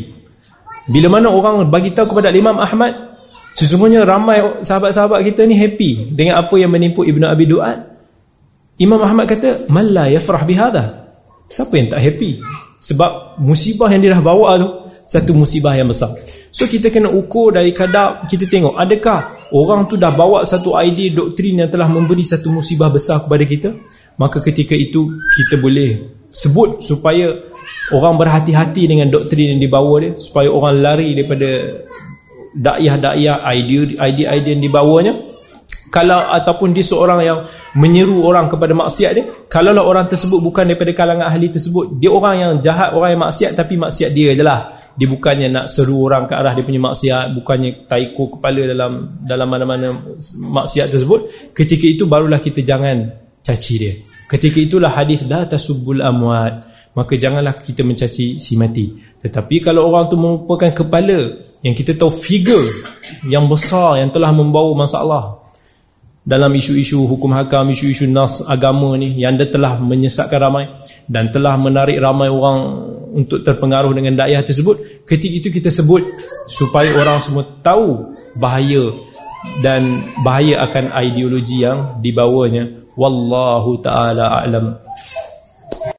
Bila mana orang bagi tahu kepada Imam Ahmad sesungguhnya ramai sahabat-sahabat kita ni happy dengan apa yang menimpa Ibnu Abi Duat Imam Ahmad kata man la yafrah bihadha. Siapa yang tak happy? Sebab musibah yang dia dah bawa tu satu musibah yang besar. So kita kena ukur dari kadar kita tengok adakah orang tu dah bawa satu idea doktrin yang telah memberi satu musibah besar kepada kita maka ketika itu kita boleh sebut supaya orang berhati-hati dengan doktrin yang dibawa dia supaya orang lari daripada dakyah-dakyah idea-idea yang dibawanya. Kalau ataupun dia seorang yang menyeru orang kepada maksiat dia kalaulah orang tersebut bukan daripada kalangan ahli tersebut dia orang yang jahat orang yang maksiat tapi maksiat dia je lah dia bukannya nak seru orang ke arah dia punya maksiat bukannya taiko kepala dalam dalam mana-mana maksiat tersebut. Ketika itu barulah kita jangan caci dia. Ketika itulah hadis la tasubbul amwat. Maka janganlah kita mencaci si mati. Tetapi kalau orang tu merupakan kepala yang kita tahu figure yang besar yang telah membawa masalah dalam isu-isu hukum hakam, isu-isu nas agama ni yang dia telah menyesatkan ramai dan telah menarik ramai orang untuk terpengaruh dengan dakwah tersebut ketika itu kita sebut supaya orang semua tahu bahaya dan bahaya akan ideologi yang dibawanya. Wallahu taala a'lam